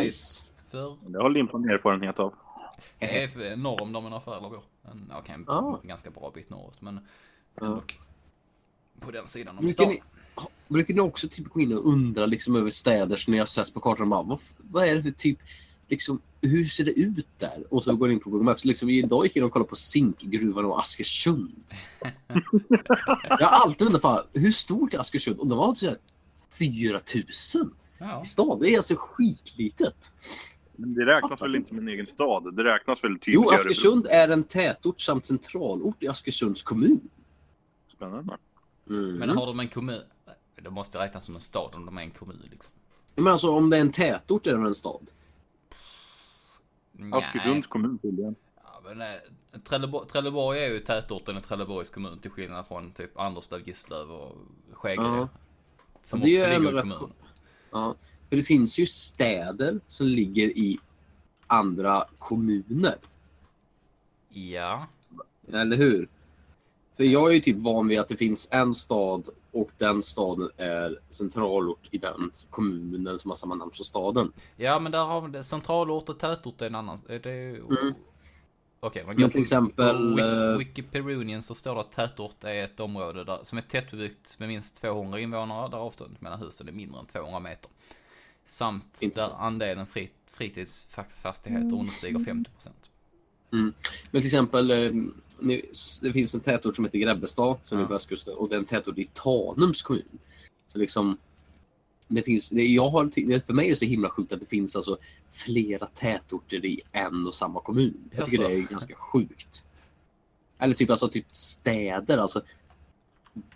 [SPEAKER 5] Nice.
[SPEAKER 3] För,
[SPEAKER 1] Det har Limpan erfarenhet av.
[SPEAKER 3] det är för- norr om där mina föräldrar bor. En, okej, en
[SPEAKER 5] Ah.
[SPEAKER 3] ganska bra bit norrut men
[SPEAKER 5] Ja.
[SPEAKER 3] ändå på den sidan om
[SPEAKER 5] Brukar
[SPEAKER 3] stan.
[SPEAKER 5] ni, brukar ni också typ gå in och undra liksom över städer som ni har sett på kartan? Bara, vad, vad är det för typ, liksom, hur ser det ut där? Och så går ni in på Google Maps. Liksom, idag gick jag in och kollade på zinkgruvan och Askersund. jag har alltid undrat, hur stort är Askersund? Och de var så här 4000
[SPEAKER 3] Ja.
[SPEAKER 5] Det är alltså skitlitet.
[SPEAKER 1] Men det räknas
[SPEAKER 5] Fattar
[SPEAKER 1] väl inte som en egen stad? Det räknas väl typ
[SPEAKER 5] Jo. Askersund är en tätort samt centralort i Askersunds kommun.
[SPEAKER 1] Spännande.
[SPEAKER 5] Mm.
[SPEAKER 3] Men har de en kommun? Det måste räknas som en stad om de är en kommun liksom.
[SPEAKER 5] Men alltså om det är en tätort är det en stad?
[SPEAKER 3] Nej.
[SPEAKER 1] Askersunds kommun tydligen.
[SPEAKER 3] Ja, men, eh, Trelleborg, Trelleborg är ju tätorten i Trelleborgs kommun till skillnad från typ Anderstad, Gisslöv och Skägge.
[SPEAKER 5] Ja.
[SPEAKER 3] Som
[SPEAKER 5] Det är
[SPEAKER 3] också
[SPEAKER 5] ändå
[SPEAKER 3] ligger i
[SPEAKER 5] rätt
[SPEAKER 3] kommunen.
[SPEAKER 5] Ja, för det finns ju städer som ligger i andra kommuner.
[SPEAKER 3] Ja.
[SPEAKER 5] Eller hur? För jag är ju typ van vid att det finns en stad och den staden är centralort i den kommunen som har samma namn som staden.
[SPEAKER 3] Ja, men där har vi det. Centralort och tätort är en annan. Det är ju...
[SPEAKER 5] Mm.
[SPEAKER 3] Okej, man
[SPEAKER 5] Men till exempel,
[SPEAKER 3] På
[SPEAKER 5] eh,
[SPEAKER 3] Wik- Wikipedian så står det att tätort är ett område där, som är tättbebyggt med minst 200 invånare där avståndet mellan husen är mindre än 200 meter. Samt där
[SPEAKER 5] Intressant.
[SPEAKER 3] andelen fri, fritidsfastigheter understiger 50 procent.
[SPEAKER 5] Men till exempel, eh, det finns en tätort som heter Grebbestad som är
[SPEAKER 3] Ja.
[SPEAKER 5] på västkusten och det är en tätort i Tanums kommun. Så liksom, det finns, det, jag har, det, för mig är det så himla sjukt att det finns alltså flera tätorter i en och samma kommun. Jag tycker
[SPEAKER 3] Jaså?
[SPEAKER 5] det är ganska sjukt. Eller typ, alltså, typ städer, alltså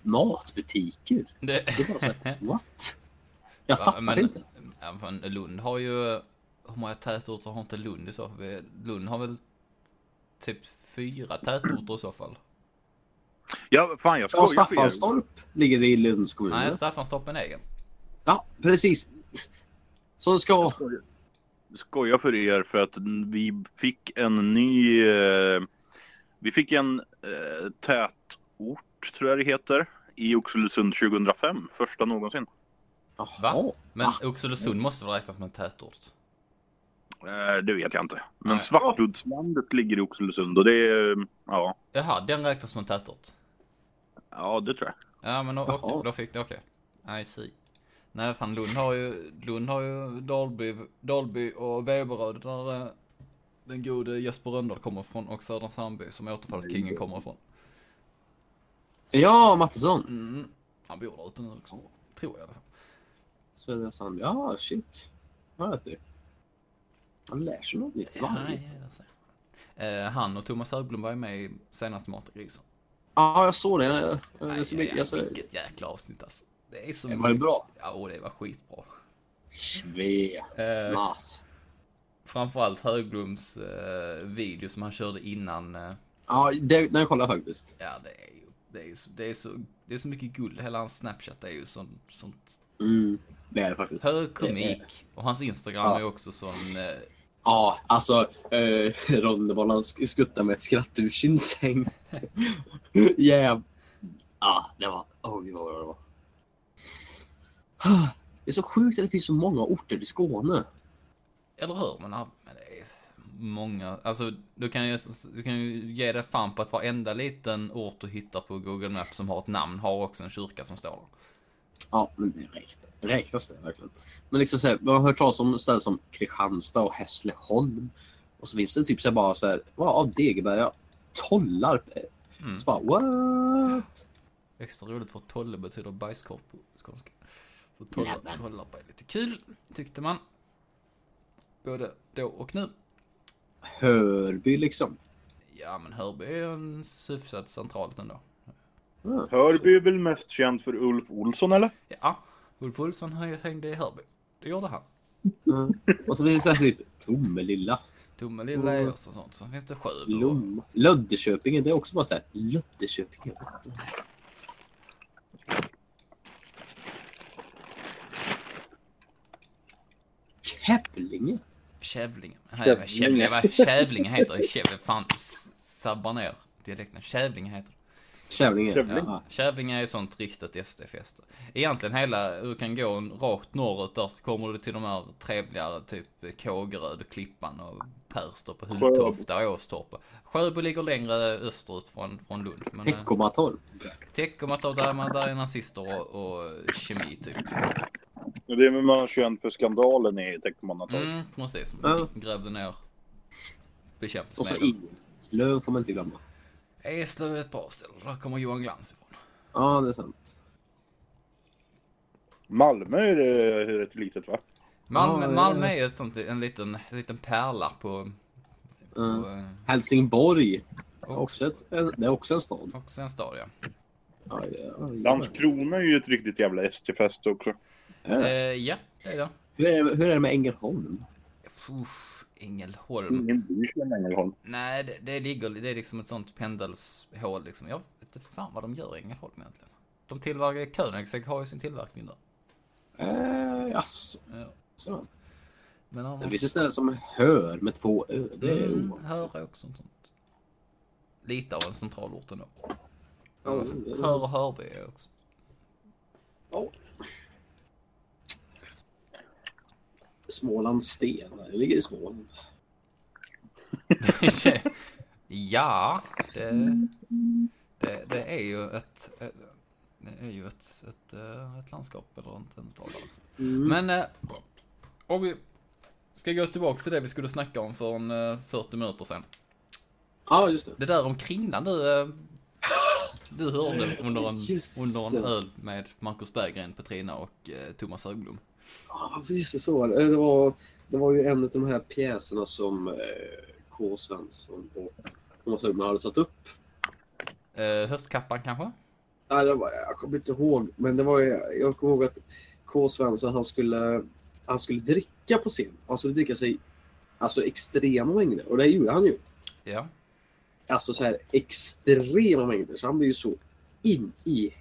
[SPEAKER 5] matbutiker.
[SPEAKER 3] Det...
[SPEAKER 5] Det är bara så här, what? Jag
[SPEAKER 3] Va,
[SPEAKER 5] fattar
[SPEAKER 3] men-
[SPEAKER 5] inte.
[SPEAKER 3] Ja, fan, Lund har ju... Hur många tätorter har inte Lund i så fall? Lund har väl typ fyra tätorter i så fall?
[SPEAKER 1] Ja, fan jag
[SPEAKER 5] Ja,
[SPEAKER 1] skojar.
[SPEAKER 5] Staffanstorp ligger i Lunds kommun.
[SPEAKER 3] Nej? Staffanstorp är en egen.
[SPEAKER 5] Ja, precis. Som det ska vara.
[SPEAKER 1] skojar- för er för att vi fick en ny... Eh, vi fick en eh, tätort, tror jag det heter, i Oxelösund 2005. Första någonsin.
[SPEAKER 3] Va? Men
[SPEAKER 5] Ah.
[SPEAKER 3] Oxelösund måste väl räknas som en tätort?
[SPEAKER 1] Eh, det vet jag inte. Men
[SPEAKER 3] Nej.
[SPEAKER 1] Svartludslandet ligger i Oxelösund och det är... Ja,
[SPEAKER 3] Jaha, den räknas som en tätort?
[SPEAKER 1] ja det tror jag.
[SPEAKER 3] Ja, men okej, då fick det, okej. I see. Nej, fan Lund har ju, Lund har ju Dalby, Dalby och Veberöd där eh, den gode Jesper Rönndahl kommer ifrån och Södra Sandby som återfallskingen kommer ifrån.
[SPEAKER 5] Ja, Mattesson.
[SPEAKER 3] Mm. Han bor där ute nu också. Tror jag i alla fall.
[SPEAKER 5] Södra Sandby. Ja, shit. Ja, vet du. Han lär sig något nytt varje.
[SPEAKER 3] Ser. Eh, han och Thomas Högblom var ju med i senaste Mat och grisen.
[SPEAKER 5] Ja, jag såg det. Jag, jag, jag, jag, jag,
[SPEAKER 3] vilket jäkla avsnitt alltså. Det är så
[SPEAKER 5] det var det bra?
[SPEAKER 3] Ja, det var skitbra.
[SPEAKER 5] Sve.
[SPEAKER 3] Eh,
[SPEAKER 5] Mas.
[SPEAKER 3] framförallt Högbloms eh, video som han körde innan. Eh,
[SPEAKER 5] Ja, det, den kollade jag faktiskt.
[SPEAKER 3] ja, det är ju det är, så, det, är så, det är så mycket guld. Hela hans Snapchat är ju sånt, sånt
[SPEAKER 5] Mm, det är det faktiskt.
[SPEAKER 3] hög komik. Och hans Instagram
[SPEAKER 5] Ja.
[SPEAKER 3] är också sån... Eh,
[SPEAKER 5] Ja, alltså eh, Ronnebollan sk- skuttar med ett skratt ur sin säng. Jäv... Ja, det var... Oj, vad bra det var. Det är så sjukt att det finns så många orter i Skåne.
[SPEAKER 3] eller hur? Men, men det är många. Alltså, du kan, ju, du kan ju ge dig fan på att varenda liten ort du hittar på Google Maps som har ett namn har också en kyrka som står där.
[SPEAKER 5] Ja, men det räknas, räknas det verkligen. Men liksom så här, man har hört talas om ställen som Kristianstad och Hässleholm. Och så finns det typ så här bara så här, vad Degeberga, Tollarp.
[SPEAKER 3] Mm.
[SPEAKER 5] Så bara what?
[SPEAKER 3] Extra roligt för tolle betyder bajskorv på skånska. Så tolle,
[SPEAKER 5] Nämen.
[SPEAKER 3] tollarp är lite kul, tyckte man. Både då och nu.
[SPEAKER 5] Hörby liksom.
[SPEAKER 3] Ja, men Hörby är ju en hyfsat centralt ändå.
[SPEAKER 5] Ja.
[SPEAKER 1] Hörby är väl mest känd för Ulf Olsson eller?
[SPEAKER 3] Ja, Ulf Olsson har ju hängde i Hörby. Det gjorde han.
[SPEAKER 5] Mm. Och så finns det så här typ Tomelilla,
[SPEAKER 3] Tomelilla är också sånt. Sen finns det Sjöbo.
[SPEAKER 5] Löddeköpingen. Det är också bara så här Löddeköpingen. Kävlinge.
[SPEAKER 3] Kävlinge. Kävlinge, vad Kävlinge heter. Kävlinge, fan sabbar ner dialekten. Kävlinge heter det.
[SPEAKER 5] Kävlinge.
[SPEAKER 1] Kävlinge.
[SPEAKER 5] Ja.
[SPEAKER 3] Kävlinge är sånt riktigt SD-fäste. Egentligen hela, du kan gå rakt norrut där så kommer du till de här trevligare typ Kågeröd, Klippan och Perstorp och Hultofta och Åstorp. Sjöbo ligger längre österut från, från Lund. Eh,
[SPEAKER 5] Teckomatorp.
[SPEAKER 3] Teckomatorp, där, man- där är nazister och, och kemi typ.
[SPEAKER 1] Det är väl man känd för skandalen i Teckomatorp.
[SPEAKER 3] Mm, precis.
[SPEAKER 5] Ja.
[SPEAKER 3] Grävde ner
[SPEAKER 5] Och så
[SPEAKER 3] bekämpningsmedel.
[SPEAKER 5] Eslöv får man inte glömma.
[SPEAKER 3] Eslöv är ett bra ställe. Där kommer Johan Glans ifrån.
[SPEAKER 5] Ja, det är sant.
[SPEAKER 1] Malmö är det rätt litet va?
[SPEAKER 3] Malmö,
[SPEAKER 5] Ja,
[SPEAKER 3] Malmö är ju ett sånt, en liten, en liten pärla på... på
[SPEAKER 5] Mm.
[SPEAKER 3] eh,
[SPEAKER 5] Helsingborg. Det är
[SPEAKER 3] och,
[SPEAKER 5] också, ett, en- det är också en stad.
[SPEAKER 3] också en stad, ja.
[SPEAKER 1] Landskrona är ju ett riktigt jävla ST-fäste också.
[SPEAKER 5] Är det?
[SPEAKER 3] Eh, ja, det är det.
[SPEAKER 5] Hur, är det, hur är det med Ängelholm?
[SPEAKER 3] Uff, Ängelholm.
[SPEAKER 1] Ingen bryr sig om Ängelholm.
[SPEAKER 3] Nej, det, det ligger, det är liksom ett sånt pendelshål liksom. Jag vet inte fan vad de gör i Ängelholm egentligen. De tillverkar, Koenigsegg har ju sin tillverkning där.
[SPEAKER 5] Eh, jaså.
[SPEAKER 3] Ja.
[SPEAKER 5] Så.
[SPEAKER 3] Men
[SPEAKER 5] Det
[SPEAKER 3] annars...
[SPEAKER 5] finns ett ställe som Hör med två Ö. Det är
[SPEAKER 3] Mm. Hör är också sånt. Lite av en centralort ändå.
[SPEAKER 5] Det det.
[SPEAKER 3] Hör och Hörby är också.
[SPEAKER 5] Ja. Smålands sten. Det ligger i Småland.
[SPEAKER 3] ja, det, det, det är ju ett, det är ju ett, ett, eh, ett landskap eller en, stad också.
[SPEAKER 5] Mm.
[SPEAKER 3] Men eh, om vi ska gå tillbaks till det vi skulle snacka om för en eh, 40 minuter sedan.
[SPEAKER 5] Ja, just det.
[SPEAKER 3] Det där om kringlan du, eh, Du hörde under en, under en öl med Marcus Berggren, Petrina och eh, Thomas Högblom.
[SPEAKER 5] Ja, visst det så. var det. Det var, det var ju en av de här pjäserna som eh, K. Svensson och Thomas Högman hade satt upp.
[SPEAKER 3] Eh, höstkappan kanske?
[SPEAKER 5] Nej, det var, jag kommer inte ihåg, men det var jag kommer ihåg att K. Svensson han skulle, han skulle dricka på scen. Han skulle dricka sig alltså extrema mängder och det gjorde han ju.
[SPEAKER 3] Ja.
[SPEAKER 5] Alltså så här extrema mängder så han blev ju så in i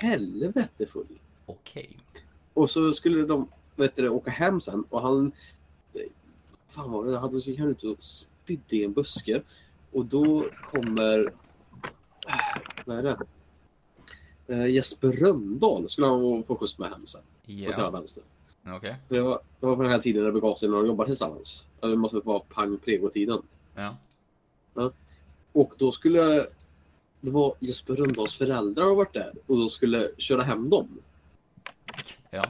[SPEAKER 5] helvete full.
[SPEAKER 3] Okej.
[SPEAKER 5] Och så skulle de vet du, åka hem sen och han... Fan var det? Han gick han ut och spydde i en buske. Och då kommer... äh, Vad är det? Eh, Jesper Röndahl skulle han få skjuts med hem sen. På till
[SPEAKER 3] Ja.
[SPEAKER 5] vänster.
[SPEAKER 3] Okej.
[SPEAKER 5] För Det var, det var på den här tiden när det begav sig när de jobbade tillsammans. Det måste vara pang prego-tiden.
[SPEAKER 3] Ja.
[SPEAKER 5] Och då skulle... Det var Jesper Rönndahls föräldrar har varit där och då skulle köra hem dem.
[SPEAKER 3] Ja.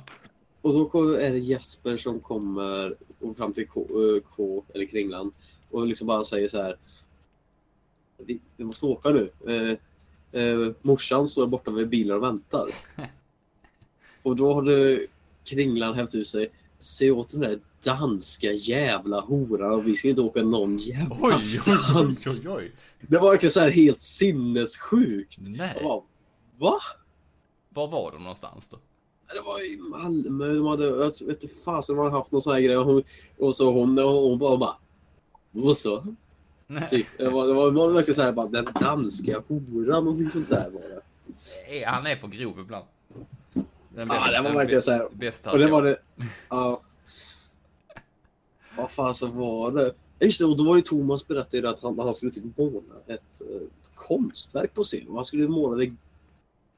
[SPEAKER 5] Och då är det Jesper som kommer och fram till K, eh, K eller Kringland och liksom bara säger så här. Vi, vi måste åka nu. Eh, eh, morsan står borta vid bilen och väntar. och då hade Kringland hävt ut sig. Se åt den där danska jävla horan och vi ska inte åka någon jävla stans.
[SPEAKER 3] oj.
[SPEAKER 5] Det var verkligen så här helt sinnessjukt.
[SPEAKER 3] Nej.
[SPEAKER 5] bara, Va?
[SPEAKER 3] Var var de någonstans då?
[SPEAKER 5] Det var i Malmö. De hade, jag vet inte fasen, de hade haft någon sån här grej. Och, hon, och så hon, och hon bara, bara och så.
[SPEAKER 3] Nej.
[SPEAKER 5] Typ. Det var, det var, var verkligen så här, bara, den danska horan, någonting sånt där var det.
[SPEAKER 3] Eh, Han är för grov ibland. Den
[SPEAKER 5] Ja, det var verkligen så här.
[SPEAKER 3] Bästa
[SPEAKER 5] Och det var det, ja. Vad så var det? Just det, och då var ju Thomas berättade att han, han skulle typ måla ett, eh, konstverk på scen. Och Han skulle måla det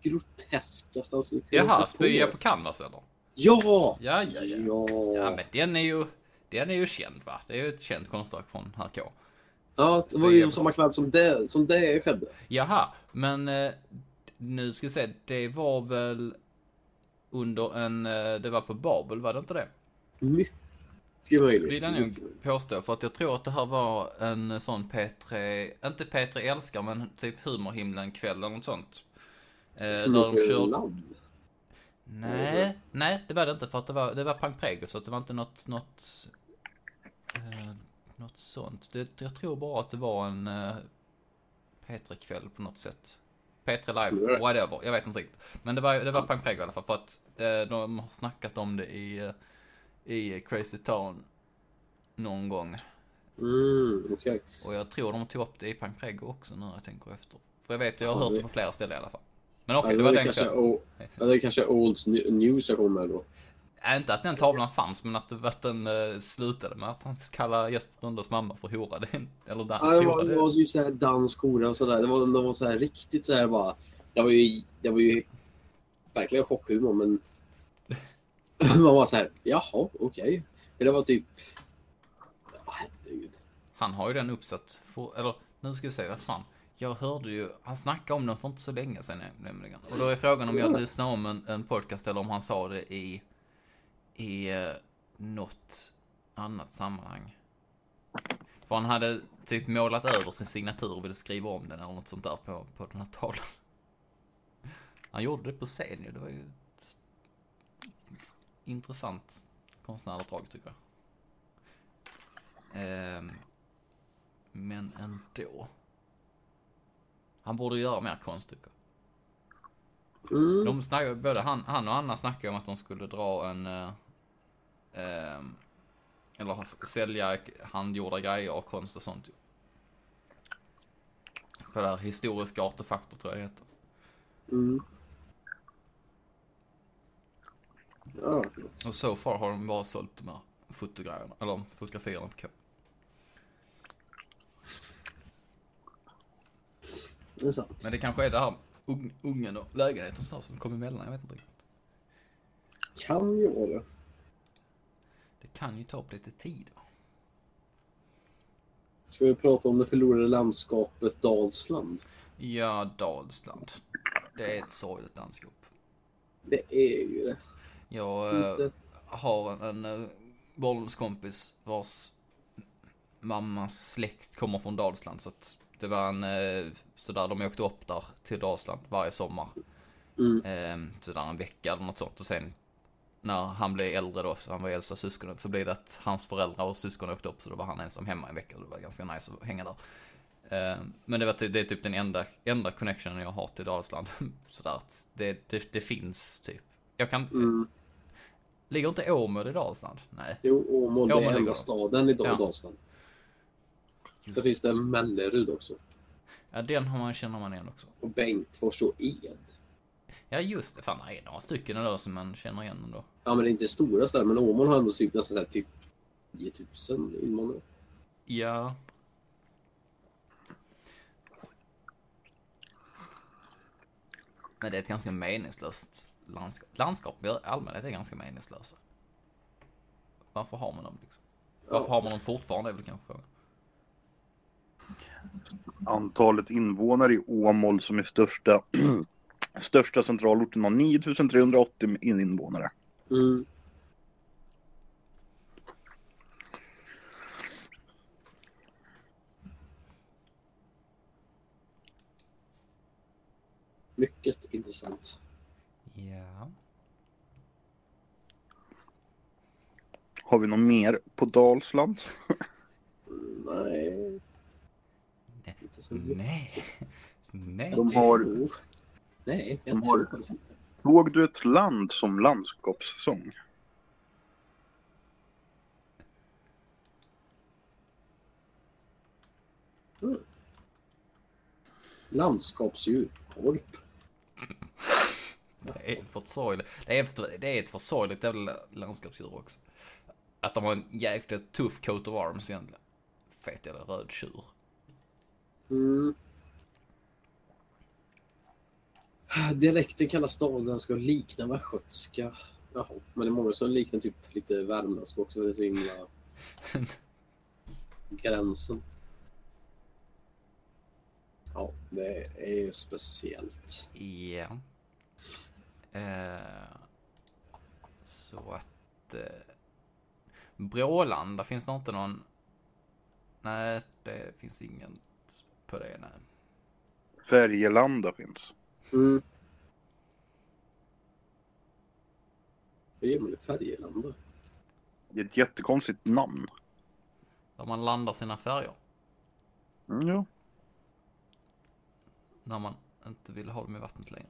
[SPEAKER 5] groteskaste kunna
[SPEAKER 3] Jaha, spya på canvas eller?
[SPEAKER 5] Ja!
[SPEAKER 3] Ja, ja, ja.
[SPEAKER 5] Ja!
[SPEAKER 3] Ja, men den är ju, den är ju känd va? Det är ju ett känt konstverk från HK.
[SPEAKER 5] Ja, det var ju samma kväll som det, som det skedde.
[SPEAKER 3] Jaha, men eh, nu ska vi se, det var väl under en, eh, det var på Babel, var det inte det?
[SPEAKER 5] Mycket möjligt.
[SPEAKER 3] Vill jag nog påstå, för att jag tror att det här var en sån P3, inte P3 älskar, men typ humorhimlen kväll eller något sånt. Eh, där de
[SPEAKER 5] Land.
[SPEAKER 3] nej, nej det var det inte för att det var, det var Pang Prego så det var inte något, något, eh, något sånt. Det, jag tror bara att det var en eh, P3 kväll på något sätt. P3 live, whatever, jag vet inte riktigt. Men det var, det var Pang Prego i alla fall för att eh, de har snackat om det i, eh, i Crazy Town någon gång.
[SPEAKER 5] Mm, okej.
[SPEAKER 3] Och jag tror de tog upp det i Pang Prego också nu när jag tänker efter. För jag vet, jag har hört det- på flera ställen i alla fall. Men okej,
[SPEAKER 5] Ja,
[SPEAKER 3] det var den
[SPEAKER 5] kanske, o- det är kanske Old News jag kommer med då.
[SPEAKER 3] Äh, inte att den tavlan fanns, men att, att den uh, slutade med att han kallar Jesper Rönndahls mamma för hora. Eller dansk
[SPEAKER 5] Ja, det
[SPEAKER 3] hora.
[SPEAKER 5] var, det
[SPEAKER 3] Det,
[SPEAKER 5] var ju så här dansk hora och sådär. Det var, det var så här riktigt så här bara. Det var ju, det var ju verkligen chockhumor men man var så här, jaha, okej. Men Det var typ, herregud.
[SPEAKER 3] han har ju den uppsatt för, eller nu ska vi se, vad fan. Jag hörde ju, han snackade om den för inte så länge sedan nämligen. Och då är frågan om jag lyssnar om en, en podcast eller om han sa det i, i uh, något annat sammanhang. För han hade typ målat över sin signatur och ville skriva om den eller något sånt där på, på den här tavlan. Han gjorde det på scen ju, det var ju ett intressant konstnärligt drag tycker jag. Ehm, men ändå. Han borde göra mer konst tycker jag.
[SPEAKER 5] Mm.
[SPEAKER 3] De snackar, både han, han och Anna snackar om att de skulle dra en... eh, ehm, eller sälja handgjorda grejer och konst och sånt. På det här historiska artefakter tror jag det heter.
[SPEAKER 5] Mm. Ja,
[SPEAKER 3] Och so far har de bara sålt de här fotogrejerna, eller fotografierna på K.
[SPEAKER 5] det är sant.
[SPEAKER 3] Men det kanske är det här ung, ungen och lägenheten och sådär som kom emellan, jag vet inte riktigt.
[SPEAKER 5] Kan ju vara det.
[SPEAKER 3] Det kan ju ta upp lite tid va?
[SPEAKER 5] Ska vi prata om det förlorade landskapet Dalsland?
[SPEAKER 3] Ja, Dalsland. Det är ett sorgligt landskap.
[SPEAKER 5] Det är ju det.
[SPEAKER 3] Jag
[SPEAKER 5] Inte.
[SPEAKER 3] har en, eh, barndomskompis vars mammas släkt kommer från Dalsland så att Det var en, eh, sådär, de åkte upp där till Dalsland varje sommar.
[SPEAKER 5] Mm.
[SPEAKER 3] Eh, sådär en vecka eller något sånt. Och sen när han blev äldre då, så han var äldsta syskonet, så blev det att hans föräldrar och syskon åkte upp. Så då var han ensam hemma en vecka och det var ganska nice att hänga där. Eh, men det, var, det är typ den enda, enda connectionen jag har till Dalsland. Sådär att det, det, det finns typ. Jag kan,
[SPEAKER 5] Mm.
[SPEAKER 3] ligger inte Åmål i Dalsland? Nej.
[SPEAKER 5] Jo, Åmål är enda staden i
[SPEAKER 3] Ja.
[SPEAKER 5] ja. Dalsland. Så finns det Mellerud också.
[SPEAKER 3] Ja, den har man, känner man igen också.
[SPEAKER 5] Och Bengtsfors och Ed.
[SPEAKER 3] Ja, just det. Fan, det är några stycken då som man känner igen ändå.
[SPEAKER 5] Ja, men det är inte stora städer, men Åmål har ändå typ nästan här typ 10 000 invånare.
[SPEAKER 3] Ja. Men det är ett ganska meningslöst landskap. Landskap i allmänhet är ganska meningslösa. Varför har man dem liksom? Varför har man dem fortfarande är väl kanske frågan.
[SPEAKER 1] Antalet invånare i Åmål som är största, största centralorten har 9380 invånare.
[SPEAKER 5] Mm. Mycket intressant.
[SPEAKER 3] Ja.
[SPEAKER 1] Har vi något mer på Dalsland?
[SPEAKER 5] Nej. Så
[SPEAKER 3] Nej. Nej.
[SPEAKER 1] De har,
[SPEAKER 5] Jo. Nej, jag
[SPEAKER 1] De
[SPEAKER 5] tror
[SPEAKER 1] har-
[SPEAKER 5] inte.
[SPEAKER 1] såg du ett land som landskapssång?
[SPEAKER 5] Landskapsdjur. Korp.
[SPEAKER 3] Det är. Det är, det är ett för sorgligt jävla landskapsdjur också. Att de har en jäkligt tuff coat of arms egentligen. Fet jävla röd tjur.
[SPEAKER 5] Mm. Dialekten kallas dalländska och liknar västgötska. Jaha, men det är många som liknar typ lite värmländska också. Det är så himla gränsen. Ja, det är speciellt.
[SPEAKER 3] Ja. Eh, så att... Eh, Brålanda, finns det inte någon... Nej, det finns ingen på det, nej.
[SPEAKER 1] Färgelanda finns.
[SPEAKER 5] Mm. Hur gör man i Färgelanda?
[SPEAKER 1] Det är ett jättekonstigt namn.
[SPEAKER 3] Där man landar sina färger.
[SPEAKER 1] Mm, ja.
[SPEAKER 3] När man inte vill ha dem i vattnet längre.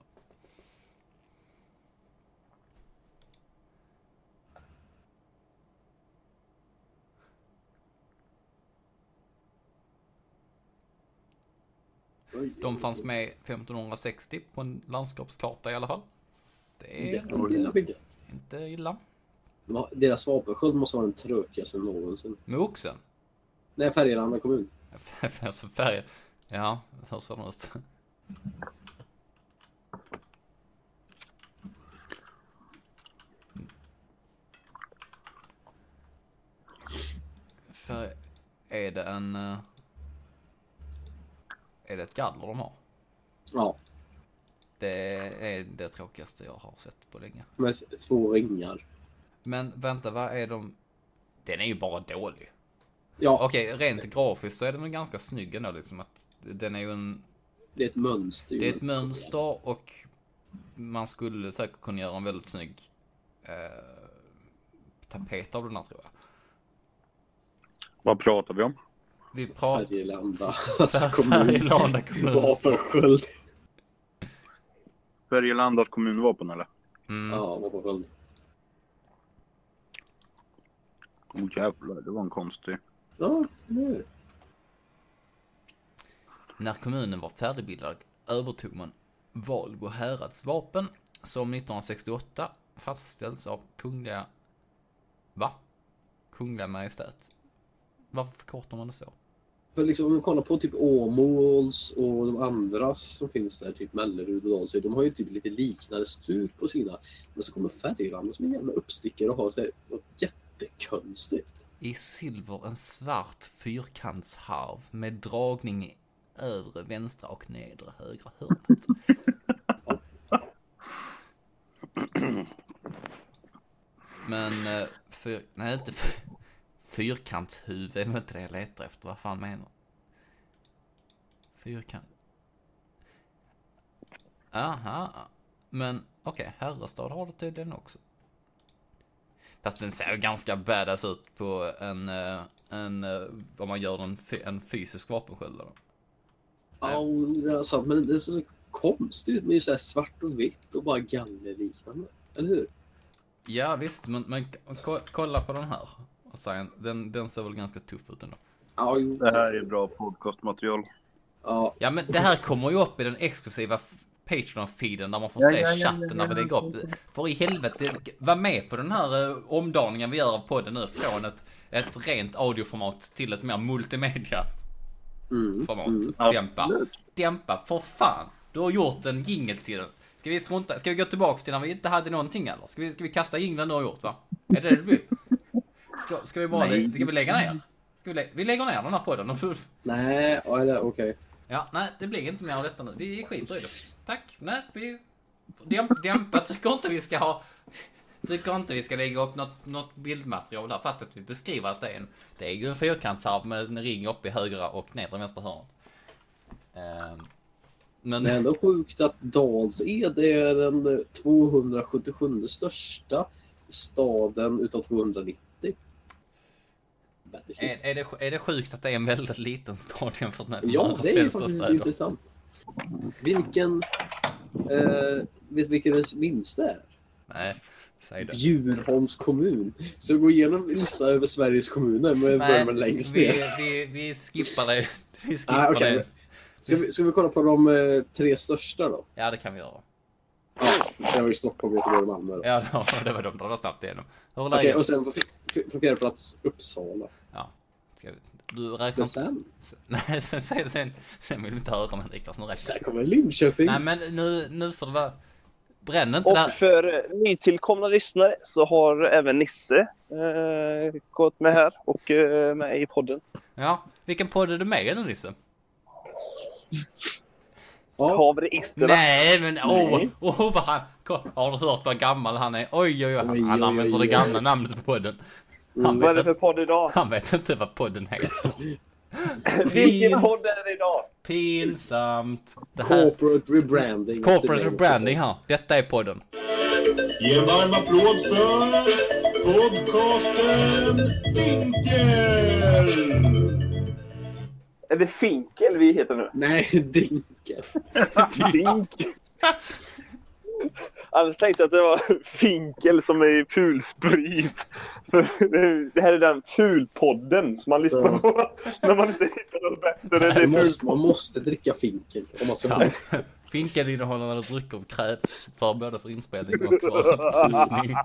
[SPEAKER 3] De fanns med 1560 på en landskapskarta i alla fall. Det är inte illa.
[SPEAKER 5] De har- Deras vapensköld måste vara den trökigaste någonsin.
[SPEAKER 3] Med oxen.
[SPEAKER 5] Nej, Färgelanda kommun.
[SPEAKER 3] alltså färgen. Ja, hur ser den ut? För är det en... Är det ett galler de har?
[SPEAKER 5] Ja,
[SPEAKER 3] Det är det tråkigaste jag har sett på länge.
[SPEAKER 5] med två ringar.
[SPEAKER 3] Men vänta, vad är de? Den är ju bara dålig.
[SPEAKER 5] Ja,
[SPEAKER 3] Okej, rent grafiskt så är den ganska snygg ändå liksom att den är ju en
[SPEAKER 5] det är ett mönster.
[SPEAKER 3] Det är ett mönster och man skulle säkert kunna göra en väldigt snygg eh, tapet av den här tror jag.
[SPEAKER 1] Vad pratar vi om?
[SPEAKER 3] Vi pratar...
[SPEAKER 5] Färgelanda
[SPEAKER 3] Färgelanda kommun.
[SPEAKER 5] Vapensköld.
[SPEAKER 1] Färgelandas kommunvapen eller?
[SPEAKER 3] Mm.
[SPEAKER 5] Ja, vapensköld.
[SPEAKER 1] Oh jävlar, det var en konstig.
[SPEAKER 5] Ja, det.
[SPEAKER 3] När kommunen var färdigbildad övertog man Valbo häradsvapen som 1968 fastställts av Kungliga... Va? Kungliga Majestät. Varför förkortar man det så?
[SPEAKER 5] För liksom om man kollar på typ Åmåls och de andra som finns där, typ Mellerud och Dalsö, de har ju typ lite liknande stup på sina. Men så kommer Färgelanda som en jävla uppstickare och har så här, något jättekonstigt.
[SPEAKER 3] I silver en svart fyrkantsharv med dragning i övre vänstra och nedre högra hörnet. Men, eh, fyr, nej inte fyr, fyrkantshuvud nog inte det jag letar efter. Vad fan menar du? Fyrkant. Aha. Men okej, Herrestad har det tydligen också. Fast den ser ju ganska badass ut på en, eh, en, eh, om man gör en, en fysisk vapensköld.
[SPEAKER 5] Ja, det sant. Men det är så konstigt ut med så svart och vitt och bara gallerliknande. Eller hur?
[SPEAKER 3] Ja visst, men, men ko- kolla på den här. Säg, den, den ser väl ganska tuff ut ändå.
[SPEAKER 5] Ja.
[SPEAKER 1] Det här är bra podcastmaterial.
[SPEAKER 5] Ja,
[SPEAKER 3] Ja men det här kommer ju upp i den exklusiva Patreon-feeden där man får
[SPEAKER 1] Ja,
[SPEAKER 3] se
[SPEAKER 1] ja, ja,
[SPEAKER 3] chatten
[SPEAKER 1] ja,
[SPEAKER 3] när vi
[SPEAKER 1] ja.
[SPEAKER 3] lägger upp. För i helvete, var med på den här eh, omdaningen vi gör av podden nu från ett, ett rent audioformat till ett mer multimedia-format.
[SPEAKER 5] mm,
[SPEAKER 1] mm.
[SPEAKER 3] Dämpa. Dämpa, för fan. Du har gjort en jingle till den. Ska vi strunta, ska vi gå tillbaks till när vi inte hade någonting eller? Ska vi, ska vi kasta jingeln du har gjort va? Är det det du vill? Ska, ska vi bara,
[SPEAKER 1] Nej.
[SPEAKER 3] ska vi lägga ner? Ska vi, lä- vi lägger ner den här podden.
[SPEAKER 5] Nej, eller okej.
[SPEAKER 3] Ja, nej, det blir inte mer av detta nu. Vi skiter i det. Tack. Nej, vi... Dämp, dämpa tycker inte vi ska ha... Tycker inte vi ska lägga upp något, något bildmaterial här fast att vi beskriver att det är en... Det är ju en fyrkantsarm med en ring uppe i högra och nedre vänstra hörnet. Ehm, men...
[SPEAKER 5] Det är ändå sjukt att Dals-Ed är den 277 största staden utav 290.
[SPEAKER 3] Är, är, det, är det sjukt att det är en väldigt liten stad jämfört med
[SPEAKER 5] Ja, det är faktiskt
[SPEAKER 3] städer?
[SPEAKER 5] intressant. Vilken... Eh, vet vilken dess minsta är?
[SPEAKER 3] Nej, säg det.
[SPEAKER 5] Bjurholms kommun. Så gå igenom en lista över Sveriges kommuner med börjar med längst
[SPEAKER 3] vi,
[SPEAKER 5] ner.
[SPEAKER 3] vi, vi skippar det. Vi skippar
[SPEAKER 5] Ah, okej.
[SPEAKER 3] det.
[SPEAKER 5] Ska vi, ska vi kolla på de eh, tre största då?
[SPEAKER 3] Ja, det kan vi göra.
[SPEAKER 5] Ja, det var ju Stockholm, Göteborg och Malmö. Då.
[SPEAKER 3] Ja, det var de där snabbt igenom. Hur är
[SPEAKER 5] Okej,
[SPEAKER 3] läget?
[SPEAKER 5] och sen på, f- på fjärde plats Uppsala.
[SPEAKER 3] Ja. Ska vi, du räknar
[SPEAKER 5] sen,
[SPEAKER 3] Nej, sen, sen, sen, sen vill vi inte höra men Niklas, nu räcker
[SPEAKER 5] sen
[SPEAKER 3] det.
[SPEAKER 5] kommer Linköping.
[SPEAKER 3] Nej, men nu, nu får det vara... Bränn inte
[SPEAKER 6] Och
[SPEAKER 3] där.
[SPEAKER 6] för nytillkomna lyssnare så har även Nisse eh, gått med här och eh, med i podden.
[SPEAKER 3] Ja, vilken podd är du med i nu Nisse?
[SPEAKER 5] ja,
[SPEAKER 6] Havreisterna.
[SPEAKER 3] Nej, men åh,
[SPEAKER 6] Nej.
[SPEAKER 3] åh vad han... Har du hört vad gammal han är? Oj, oj, oj.
[SPEAKER 5] Oj,
[SPEAKER 3] Han, han
[SPEAKER 5] oj,
[SPEAKER 3] använder
[SPEAKER 5] oj,
[SPEAKER 3] det
[SPEAKER 5] oj.
[SPEAKER 3] gamla namnet på podden. Han
[SPEAKER 5] Mm.
[SPEAKER 6] Vad är
[SPEAKER 3] vet,
[SPEAKER 6] det för podd idag?
[SPEAKER 3] han vet inte vad podden heter.
[SPEAKER 6] Vilken podd är det idag?
[SPEAKER 3] Pinsamt. Det här...
[SPEAKER 5] corporate rebranding.
[SPEAKER 3] Corporate rebranding här. Detta är podden.
[SPEAKER 2] Ge en varm applåd för podcasten Dinkel!
[SPEAKER 6] Är det Finkel vi heter nu?
[SPEAKER 5] Nej, Dinkel.
[SPEAKER 6] Dink. Annars tänkte jag att det var Finkel som är i fulsprit. Det här är den fulpodden som man lyssnar på när man inte hittar något bättre. Är
[SPEAKER 5] måste, man måste dricka Finkel. Om man ska
[SPEAKER 3] Ja. Finkel innehållande drycker krävs för både för inspelning och för lyssning.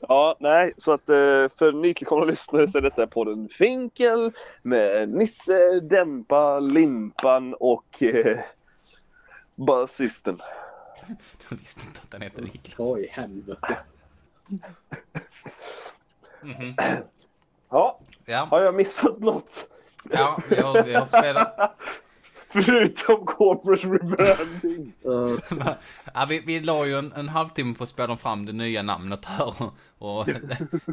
[SPEAKER 6] Ja, nej, så att eh, för nytillkomna lyssnare så är detta podden Finkel med Nisse, Dämpa, Limpan och eh, basisten.
[SPEAKER 3] Jag visste inte att den hette Niklas.
[SPEAKER 5] Oj, helvete.
[SPEAKER 3] Mhm.
[SPEAKER 6] Ja,
[SPEAKER 3] Ja,
[SPEAKER 6] har jag missat något?
[SPEAKER 3] ja vi, har, vi har spelat...
[SPEAKER 6] Förutom corporate rebranding.
[SPEAKER 5] Uh,
[SPEAKER 3] Ja, vi, vi la ju en, en halvtimme på att spela fram det nya namnet här och, och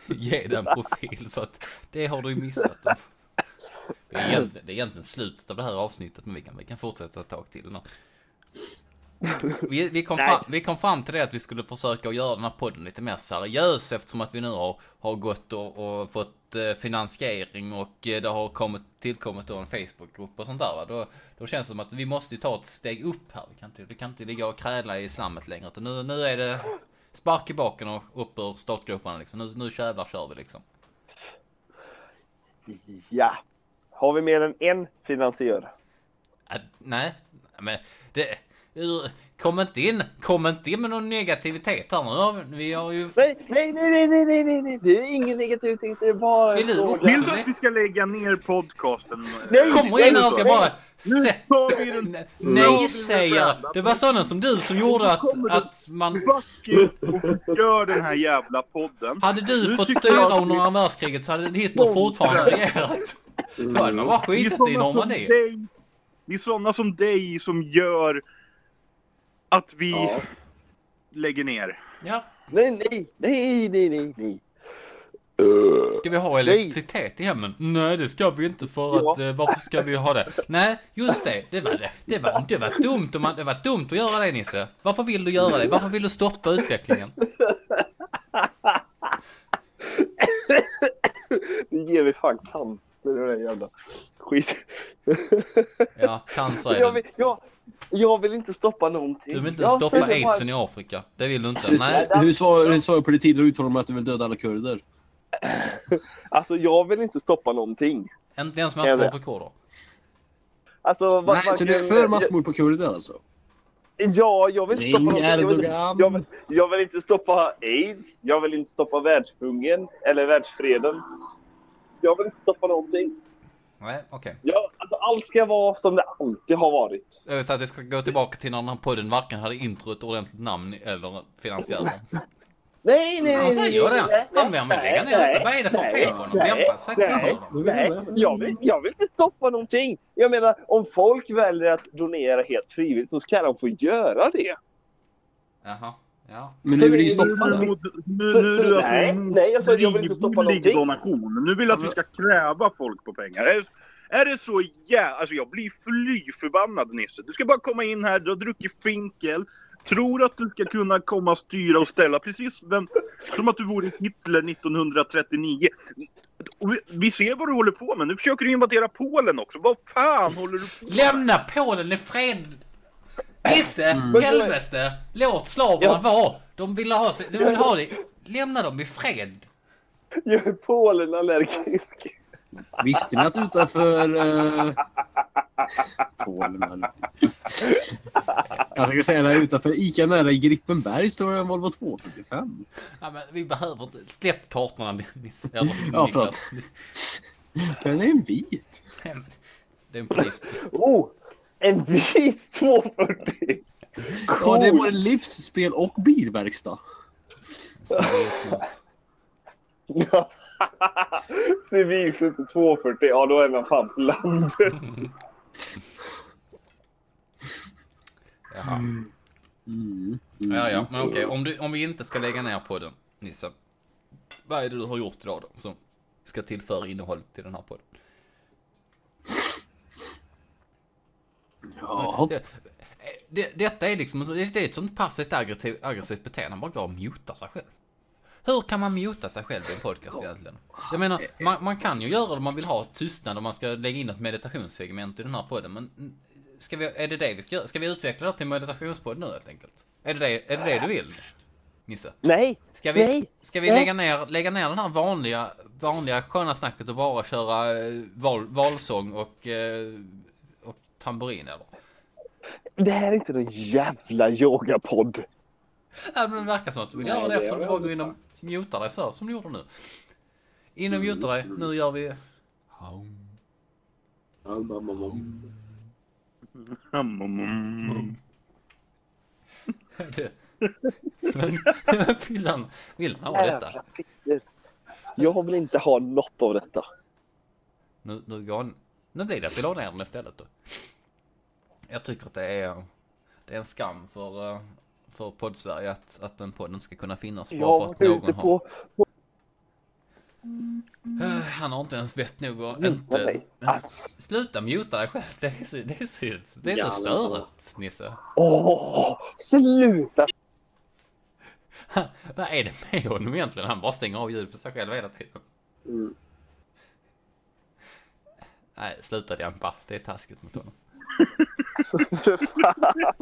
[SPEAKER 3] ge den profil så att det har du ju missat. Det är, egentligen, det är egentligen slutet av det här avsnittet men vi kan, vi kan fortsätta ett tag till. nu. Vi, vi, kom fram, vi kom fram till det att vi skulle försöka göra den här podden lite mer seriös eftersom att vi nu har, har gått och, och fått eh, finansiering och eh, det har kommit, tillkommit då en Facebookgrupp och sånt där. Va? Då, då känns det som att vi måste ju ta ett steg upp här. Vi kan inte, vi kan inte ligga och kräla i slammet längre. Utan nu, nu är det spark i baken och upp ur startgroparna liksom. Nu, nu jävlar kör vi liksom.
[SPEAKER 6] Ja. Har vi mer än en finansiör?
[SPEAKER 3] Äh, nej, men det... Kom inte in, kom inte in med någon negativitet här nu. har vi- har ju...
[SPEAKER 6] Nej, nej, nej, nej, nej, nej, nej, nej. Det är ingen negativitet. Det är bara
[SPEAKER 3] Vill du-.
[SPEAKER 1] Vill du att vi ska lägga ner podcasten?
[SPEAKER 6] Nej,
[SPEAKER 3] Kommer in här och ska bara...
[SPEAKER 1] Nu
[SPEAKER 3] Se,
[SPEAKER 1] tar vi den
[SPEAKER 3] Nej, nej säger Det var sådana som du som gjorde att, att man...
[SPEAKER 1] backen och gör den här jävla podden.
[SPEAKER 3] Hade du fått styra under andra världskriget så hade Hitler fortfarande regerat. Då hade man bara
[SPEAKER 1] Det är
[SPEAKER 3] skitit i Normandie.
[SPEAKER 1] Det är sådana som dig som gör att vi
[SPEAKER 5] ja.
[SPEAKER 1] lägger ner.
[SPEAKER 3] Ja.
[SPEAKER 6] Nej, nej, nej, nej, nej, nej.
[SPEAKER 3] Ska vi ha elektricitet i hemmen? Nej, det ska vi inte för
[SPEAKER 6] Ja.
[SPEAKER 3] att eh, varför ska vi ha det? Nej, just det. Det var det. Det var, det var dumt om man, det var dumt att göra det Nisse. Varför vill du göra det? Varför vill du stoppa utvecklingen?
[SPEAKER 6] Det ger mig fan cancer det där jävla skit.
[SPEAKER 3] Ja, cancer är
[SPEAKER 6] Jag
[SPEAKER 3] det.
[SPEAKER 6] vill, jag, jag vill inte stoppa någonting.
[SPEAKER 3] Du vill inte
[SPEAKER 6] Jag
[SPEAKER 3] stoppa
[SPEAKER 6] säger bara-
[SPEAKER 3] aidsen i Afrika. Det vill du inte.
[SPEAKER 5] Hur,
[SPEAKER 3] Nej.
[SPEAKER 5] hur svarar hur svarar du på det tidigare uttalandet att du vill döda alla kurder?
[SPEAKER 6] Alltså jag vill inte stoppa någonting.
[SPEAKER 3] Inte ens massmord på kurder.
[SPEAKER 6] Alltså,
[SPEAKER 5] Nej, så du är för massmord på kurder alltså?
[SPEAKER 6] Ja, jag vill inte stoppa någonting. Jag vill, jag, vill, jag vill inte stoppa aids. Jag vill inte stoppa världshungern eller världsfreden. Jag vill inte stoppa någonting.
[SPEAKER 3] Nej, okej.
[SPEAKER 6] Ja, alltså, allt ska vara som det alltid har varit.
[SPEAKER 3] Jag vill säga att vi ska gå tillbaka till när den här podden varken hade intro ett ordentligt namn eller finansiärer.
[SPEAKER 6] Nej, nej,
[SPEAKER 3] Han
[SPEAKER 6] nej.
[SPEAKER 3] säger
[SPEAKER 6] nej,
[SPEAKER 3] det.
[SPEAKER 6] nej,
[SPEAKER 3] Han vill
[SPEAKER 6] nej,
[SPEAKER 3] lägga ner
[SPEAKER 6] nej,
[SPEAKER 3] detta. Vad är det för
[SPEAKER 6] nej,
[SPEAKER 3] fel på honom?
[SPEAKER 6] nej,
[SPEAKER 3] Dämpa, säg till
[SPEAKER 6] nej. Nej, jag vill, jag vill inte stoppa någonting. Jag menar, om folk väljer att donera helt frivilligt så ska de få göra det.
[SPEAKER 3] Jaha, ja.
[SPEAKER 5] Men
[SPEAKER 6] Så
[SPEAKER 5] nu vill
[SPEAKER 6] det-
[SPEAKER 5] ni stoppa
[SPEAKER 1] Nu, nu, nu, är alltså
[SPEAKER 6] nej, nej, jag sa att jag vill inte stoppa någonting.
[SPEAKER 1] donation. Nu vill du att vi ska kräva folk på pengar. Är, är det så jävla... Alltså jag blir fly förbannad Nisse. Du ska bara komma in här, du har druckit finkel. Tror att du ska kunna komma och styra och ställa precis men, som att du vore Hitler 1939. Och vi, vi ser vad du håller på med. Nu försöker du invadera Polen också. Vad fan håller du på med?
[SPEAKER 3] Lämna Polen i fred! Nisse, helvete! Låt slaverna
[SPEAKER 6] Ja.
[SPEAKER 3] vara! De vill ha sig, de vill ha dig. Lämna dem i fred!
[SPEAKER 6] Jag är Polen allergisk.
[SPEAKER 5] Visste ni att utanför... Uh... Polen, Jag tänkte säga där utanför Ica nära i Grippenberg står det en Volvo 245.
[SPEAKER 3] Ja, men vi behöver inte... Släpp kartorna Nisse.
[SPEAKER 5] Ja,
[SPEAKER 3] Niklas.
[SPEAKER 5] Den är en vit.
[SPEAKER 3] Det är en polis.
[SPEAKER 6] Oh, en vit 240.
[SPEAKER 5] Ja, det är både livsspel och bilverkstad.
[SPEAKER 3] Snart.
[SPEAKER 6] Ja. Civilskytte 240, ja då är man fan på landet.
[SPEAKER 3] Jaha.
[SPEAKER 5] Mm. Mm.
[SPEAKER 3] Ja, ja, men okej. Om, du, om vi inte ska lägga ner podden, Nisse. Vad är det du har gjort idag då som ska tillföra innehåll till den här podden?
[SPEAKER 5] Ja,
[SPEAKER 3] Det, det, detta är liksom, det är ett sånt passivt aggressivt, aggressivt beteende. Man bara går och mutar sig själv. Hur kan man muta sig själv i en podcast egentligen? Jag menar, man, man kan ju göra det om man vill ha tystnad och man ska lägga in ett meditationssegment i den här podden. Men ska vi, är det det vi ska göra? Ska vi utveckla det till meditationspodd nu helt enkelt? Är det det, är det, det du vill? Nisse?
[SPEAKER 6] Nej,
[SPEAKER 3] Ska vi,
[SPEAKER 6] Nej.
[SPEAKER 3] ska vi
[SPEAKER 6] Nej.
[SPEAKER 3] lägga, ner, lägga ner den här vanliga, vanliga sköna snacket och bara köra eh, val, valsång och, eh, och tamburin eller?
[SPEAKER 6] det här är inte någon jävla yogapodd.
[SPEAKER 3] Ja, men det verkar som att du vill göra
[SPEAKER 5] Nej,
[SPEAKER 3] det
[SPEAKER 5] det
[SPEAKER 3] efter
[SPEAKER 5] har
[SPEAKER 3] du
[SPEAKER 5] jag
[SPEAKER 3] bara går in och mutar dig så som du gjorde nu. In och mutar dig, nu gör vi... Men vill han, vill han ha detta?
[SPEAKER 6] Jag vill inte ha något av detta.
[SPEAKER 3] Nu, nu, går han, nu blir det att vi la ner den istället då. Jag tycker att det är, det är en skam för, eh, för poddsverige att, att den podden ska kunna finnas bara
[SPEAKER 6] Jag
[SPEAKER 3] för att någon har...
[SPEAKER 6] på...
[SPEAKER 3] Eh, Han har inte ens vett nog att inte...
[SPEAKER 6] Alltså.
[SPEAKER 3] Sluta muta dig själv. Det är så, det är så, det är så störigt, Nisse.
[SPEAKER 6] Åh, sluta!
[SPEAKER 3] Vad är det med honom egentligen? Han bara stänger av ljudet på sig själv hela tiden.
[SPEAKER 5] Mm.
[SPEAKER 3] Nej, sluta dämpa. Det är taskigt mot honom.
[SPEAKER 6] Så för fan.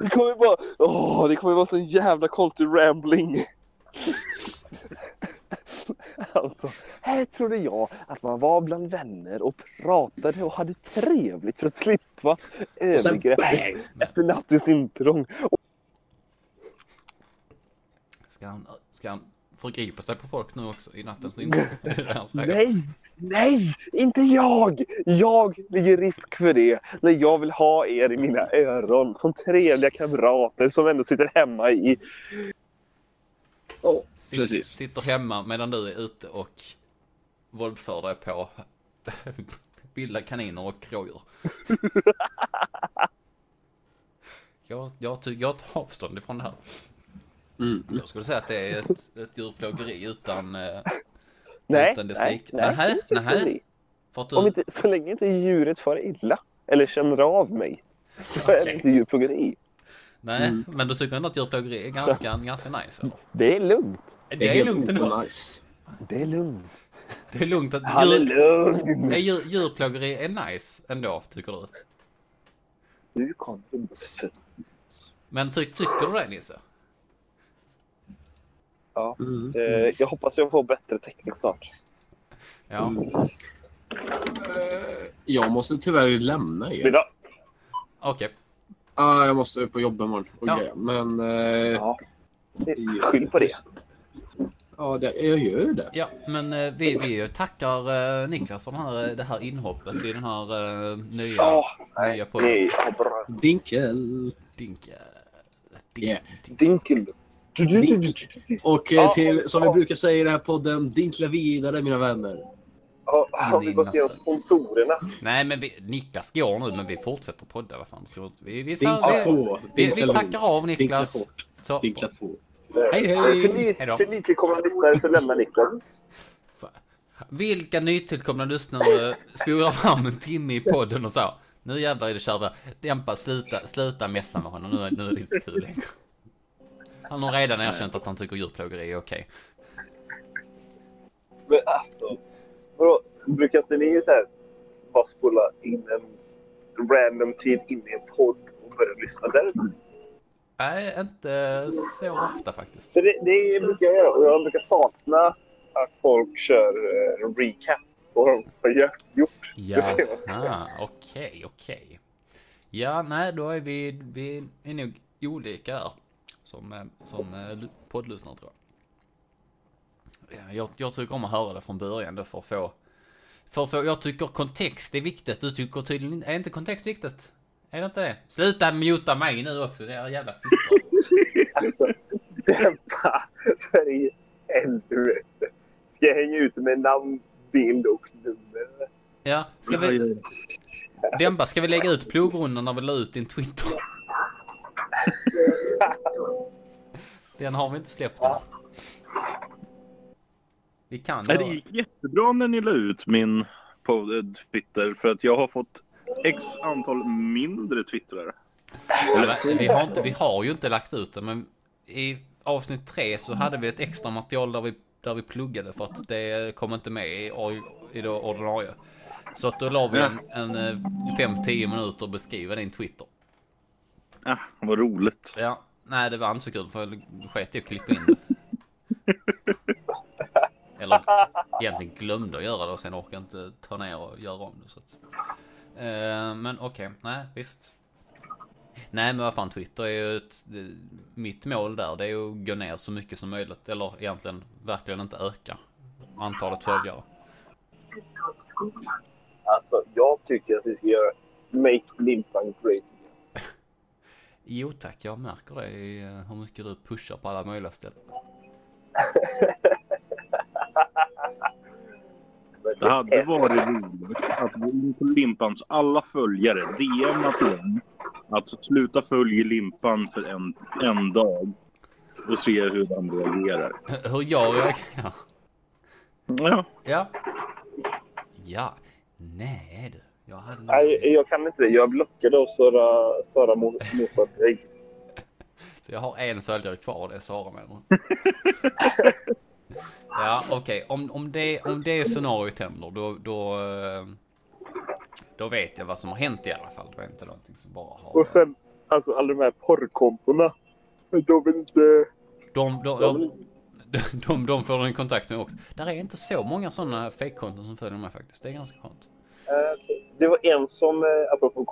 [SPEAKER 6] Det kommer bara... Åh, det kommer vara så en jävla konstig rambling. Alltså, här trodde jag att man var bland vänner och pratade och hade trevligt för att slippa övergrepp efter nattens intrång.
[SPEAKER 3] Ska han, ska han förgripa sig på folk nu också i nattens säger?
[SPEAKER 6] Nej, nej, inte jag! Jag ligger risk för det när jag vill ha er i mina öron som trevliga kamrater som ändå sitter hemma i...
[SPEAKER 5] Ja,
[SPEAKER 3] Sitt-
[SPEAKER 5] precis.
[SPEAKER 3] Sitter hemma medan du är ute och våldför dig på vilda kaniner och rådjur. jag, jag, jag tar avstånd ifrån det här.
[SPEAKER 5] Mm.
[SPEAKER 3] Jag skulle säga att det är ett, ett djurplågeri utan, eh,
[SPEAKER 6] Nej,
[SPEAKER 3] utan dess
[SPEAKER 6] nej, nej. Det är
[SPEAKER 3] nähä.
[SPEAKER 6] inte
[SPEAKER 3] För att
[SPEAKER 6] Om
[SPEAKER 3] du,
[SPEAKER 6] inte, så länge inte djuret far illa eller känner av mig så är det inte djurplågeri.
[SPEAKER 3] nej,
[SPEAKER 5] Mm.
[SPEAKER 3] men du tycker ändå att djurplågeri är ganska, ganska nice? Eller?
[SPEAKER 6] Det är lugnt.
[SPEAKER 3] Det är lugnt
[SPEAKER 5] helt
[SPEAKER 3] ändå.
[SPEAKER 5] nice.
[SPEAKER 6] Det är lugnt.
[SPEAKER 3] Det är lugnt att
[SPEAKER 6] Han är
[SPEAKER 3] djur,
[SPEAKER 6] lugn.
[SPEAKER 3] är djur, djurplågeri är nice ändå, tycker du?
[SPEAKER 6] Nu kommer bussen.
[SPEAKER 3] Men ty, tycker du det Nisse?
[SPEAKER 5] Mm.
[SPEAKER 6] Eh, jag hoppas jag får bättre täckning snart.
[SPEAKER 3] Ja.
[SPEAKER 5] Jag måste tyvärr lämna er.
[SPEAKER 6] Middag.
[SPEAKER 3] Okej.
[SPEAKER 5] Ah, jag måste på jobb imorgon. och
[SPEAKER 3] Ja.
[SPEAKER 5] Men... Eh,
[SPEAKER 6] Ja. Skyll på det.
[SPEAKER 5] Ja, det, jag gör det.
[SPEAKER 3] Ja, men eh, vi, vi tackar eh, Niklas för den här, det här inhoppet i den här eh, nya,
[SPEAKER 6] Ja,
[SPEAKER 3] nya
[SPEAKER 6] nej,
[SPEAKER 3] podden.
[SPEAKER 6] det är bra.
[SPEAKER 5] Dinkel.
[SPEAKER 3] Dink, eh, dink,
[SPEAKER 5] Yeah.
[SPEAKER 3] dink.
[SPEAKER 6] Dinkel.
[SPEAKER 5] Och eh, till, som vi brukar säga i den här podden, dinkla vidare mina vänner.
[SPEAKER 6] Ja, Har vi gått igenom sponsorerna?
[SPEAKER 3] Nej, men vi, Niklas går nu, men vi fortsätter podda. Vad fan tror? Vi, vi, vi, vi, vi tackar av Niklas.
[SPEAKER 5] Dinkla fort.
[SPEAKER 3] Så,
[SPEAKER 5] Dinkla på.
[SPEAKER 6] Hej,
[SPEAKER 5] hej.
[SPEAKER 6] För, ny, nytillkomna lyssnare så lämnar Niklas.
[SPEAKER 3] vilka nytillkomna lyssnare spolar fram en timme i podden och så. Nu jävlar är det kör vi. Dämpa, sluta, sluta messa med honom. Nu, är- nu är det inte kul längre. Han har redan erkänt att han tycker djurplågeri är okej.
[SPEAKER 6] Men alltså, vadå? brukar inte ni så här, bara spola in en random tid in i en podd och börja lyssna där?
[SPEAKER 3] Nej, inte så ofta faktiskt.
[SPEAKER 6] För det, det brukar jag göra och jag brukar sakna att folk kör eh, recap på vad de har gjort
[SPEAKER 3] Ja,
[SPEAKER 6] det senaste.
[SPEAKER 3] okej, okej. Ja, nej, då är vi, vi är nog olika där. Som, eh, som eh, ly- poddlyssnare tror jag. Ja, Jag, jag tycker om att höra det från början då för att få... För att få, jag tycker kontext är viktigt. Du tycker tydligen. Är inte kontext viktigt? Är det inte det? Sluta muta mig nu också, det är jävla fittor.
[SPEAKER 6] Alltså, dämpa för i helvete. Ska jag hänga ut med namn, bild och nummer?
[SPEAKER 3] Ja, ska vi... Demba, ska vi lägga ut plogrundan när vi la ut din Twitter? Den har vi inte släppt än. Vi kan
[SPEAKER 1] Nej, det gick jättebra när ni la ut min på eh, Twitter för att jag har fått x antal mindre twittrare.
[SPEAKER 3] Ja, vi, har inte, vi har ju inte lagt ut det, men i avsnitt tre så hade vi ett extra material där vi, där vi pluggade för att det kom inte med i, i det ordinarie. Så att då la vi en, en 5-10 minuter och beskriva din Twitter.
[SPEAKER 1] Ah, vad roligt.
[SPEAKER 3] Ja, nej det var inte så kul för jag sket i att klippa in det. Eller egentligen glömde att göra det och sen orkade jag inte ta ner och göra om det. Så att. Eh, men okej, nej visst. Nej men vad fan Twitter är ju ett, mitt mål där det är ju att gå ner så mycket som möjligt. Eller egentligen verkligen inte öka antalet följare.
[SPEAKER 6] Alltså, jag tycker att vi ska göra Make Limpan Great.
[SPEAKER 3] Jo tack, jag märker det i eh, hur mycket du pushar på alla möjliga ställen.
[SPEAKER 1] Det hade varit roligt att gå in på Limpans alla följare, DMa till dem att sluta följa Limpan för en, en dag och se hur de reagerar.
[SPEAKER 3] Hur jag reagerar?
[SPEAKER 1] Ja,
[SPEAKER 3] Ja. Ja. Nej du. Jag hade
[SPEAKER 6] Nej, jag kan inte det. Jag blockade oss förra, förra mo- motsatt vägg.
[SPEAKER 3] Så jag har en följare kvar, det är Sara menar Ja, okej. Om, om, det, om det scenariot händer, då, då, eh, då vet jag vad som har hänt i alla fall. Det är inte någonting som bara har...
[SPEAKER 6] Och sen, alltså alla de här porrkontona. De vill inte...
[SPEAKER 3] De, de,
[SPEAKER 6] De
[SPEAKER 3] de, de, de får en kontakt med också. Där är inte så många sådana fake-konton som följer mig faktiskt. Det är ganska skönt.
[SPEAKER 6] Eh, okej. Det var en som, eh, apropå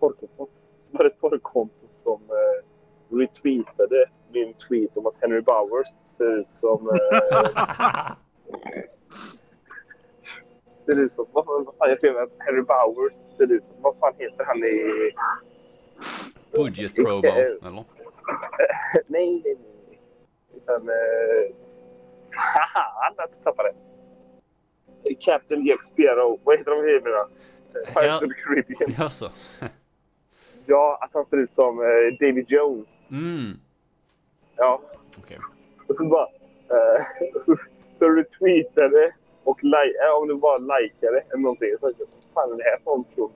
[SPEAKER 6] porrkonton, som hade ett porrkonto som eh, retweetade min tweet om att Henry Bowers ser ut som... Eh, ser ut som... Vad fan, vad fan, jag skrev att Henry Bowers ser ut som... Vad fan heter han i...
[SPEAKER 3] Budget promo, eller?
[SPEAKER 6] nej, nej, nej. Utan... Eh, haha, jag tappade det. Captain Jack Sparrow. Vad heter de i filmerna? Pirates of the Caribbean.
[SPEAKER 3] Jaså?
[SPEAKER 6] Ja, att han ser ut som eh, Davy Jones.
[SPEAKER 3] Mm.
[SPEAKER 6] Ja.
[SPEAKER 3] Okej.
[SPEAKER 6] Och så bara... Eh, och så, så retweetade och like, eh, om du bara likade eller någonting. Så vad fan är det här för en person?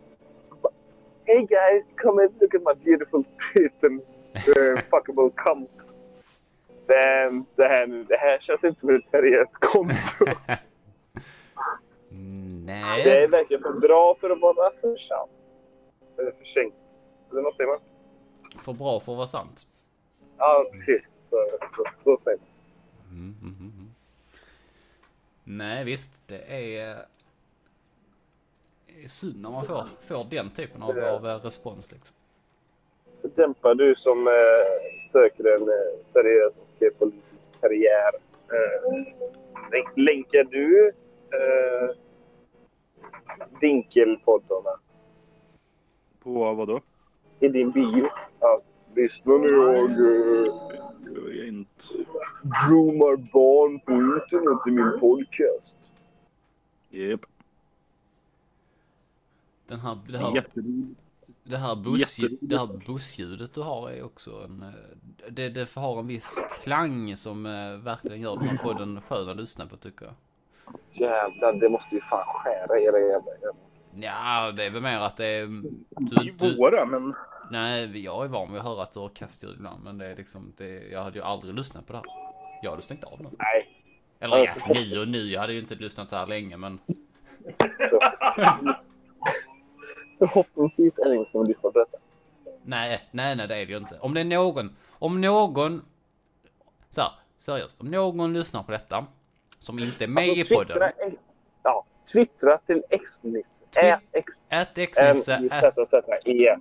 [SPEAKER 6] Hey guys, come and look at my beautiful tits and uh, fuckable cunt. Men det här, det här känns inte som ett seriöst konto. Det
[SPEAKER 3] Nej.
[SPEAKER 6] verkar för bra för att vara för sant. Eller för sänkt. Eller vad säger man?
[SPEAKER 3] För bra för att vara sant.
[SPEAKER 6] Ja, precis. Så, så, så säger man.
[SPEAKER 3] Mm, mm, mm. Nej visst, det är, är synd när man får, får den typen av, av eh, respons liksom.
[SPEAKER 6] dämpar du som eh, söker en eh, seriös och politisk karriär. Eh, län- länkar du eh, vinkelpoddarna
[SPEAKER 1] På vad då?
[SPEAKER 6] i din bio? Ja, lyssna nu jag eh,
[SPEAKER 1] Jag är inte...
[SPEAKER 6] groomar barn på internet i min podcast.
[SPEAKER 1] Jep.
[SPEAKER 3] Den här, det här,
[SPEAKER 1] Jätteroligt.
[SPEAKER 3] det här, buss, det här bussljudet du har är också en, eh, det, det har en viss klang som eh, verkligen gör den här podden skön att lyssna på tycker jag.
[SPEAKER 6] Jävlar, det måste ju fan skära era jävla.
[SPEAKER 3] Ja, det är väl mer att det är...
[SPEAKER 1] I
[SPEAKER 3] Du, du,
[SPEAKER 1] våra, men...
[SPEAKER 3] nej, jag är van vid att höra att du har kastljud ibland, men det är liksom, det, jag hade ju aldrig lyssnat på det här. Jag hade stängt av nu.
[SPEAKER 6] Nej.
[SPEAKER 3] Eller ja, nu och nu, jag hade ju inte lyssnat så här länge, men
[SPEAKER 6] Förhoppningsvis är det ingen som lyssnar på detta.
[SPEAKER 3] nej, nej, nej, det är det ju inte. Om det är någon, om någon, så här, seriöst, om någon lyssnar på detta, som inte är med i
[SPEAKER 6] Alltså,
[SPEAKER 3] podden,
[SPEAKER 6] twittra, ja, twittra till X-Nisse.
[SPEAKER 3] Ät xnisse,
[SPEAKER 6] I,
[SPEAKER 3] ät,
[SPEAKER 6] E.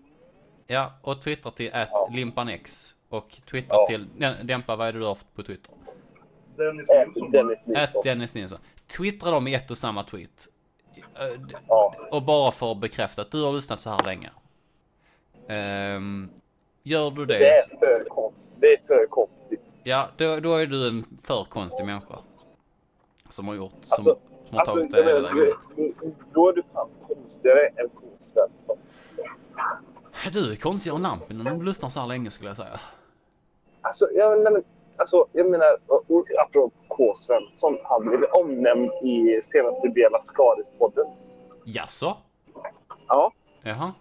[SPEAKER 3] ja, och twittra till ät
[SPEAKER 6] Ja.
[SPEAKER 3] limpanx. Och twittra
[SPEAKER 6] Ja.
[SPEAKER 3] till, dämpa vad är det du har på Twitter?
[SPEAKER 1] Dennis Nilsson.
[SPEAKER 6] Dennis
[SPEAKER 3] Ät. Dennis Nilsson. Twittra dem i ett och samma tweet.
[SPEAKER 6] Ja.
[SPEAKER 3] Och bara för att bekräfta att du har lyssnat så här länge. Ehm, gör du det,
[SPEAKER 6] Det är för, kon- det är för konstigt.
[SPEAKER 3] ja då, då är du en för konstig människa. Som har gjort, som,
[SPEAKER 6] Alltså-
[SPEAKER 3] som har
[SPEAKER 6] Alltså,
[SPEAKER 3] tagit det
[SPEAKER 6] jag
[SPEAKER 3] hela vägen hit.
[SPEAKER 6] då är du fan konstigare än K. Svensson.
[SPEAKER 3] Du är konstigare än Lampinen om du lyssnar så här länge skulle jag säga.
[SPEAKER 6] Alltså, jag menar, alltså, jag menar apropå K. Svensson. Han blev omnämnd i senaste Bela Skaris-podden.
[SPEAKER 3] Jaså?
[SPEAKER 6] Ja.
[SPEAKER 3] Jaha?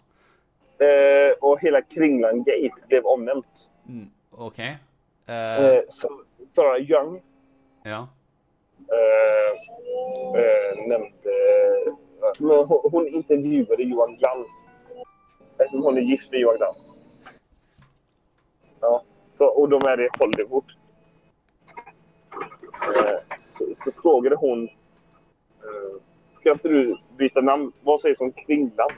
[SPEAKER 6] Eh, och hela Kringlan Gate blev omnämnt.
[SPEAKER 3] Mm, Okej. Eh,
[SPEAKER 6] Eh, så Young
[SPEAKER 3] ja
[SPEAKER 6] eh, eh, nämnde... Eh, men hon, hon intervjuade Johan Glans. Eftersom hon är gift med Johan Glans. Ja, så, och de är i Hollywood. Eh, så, så frågade hon... Eh, ska inte du byta namn? Vad sägs om Kringlan?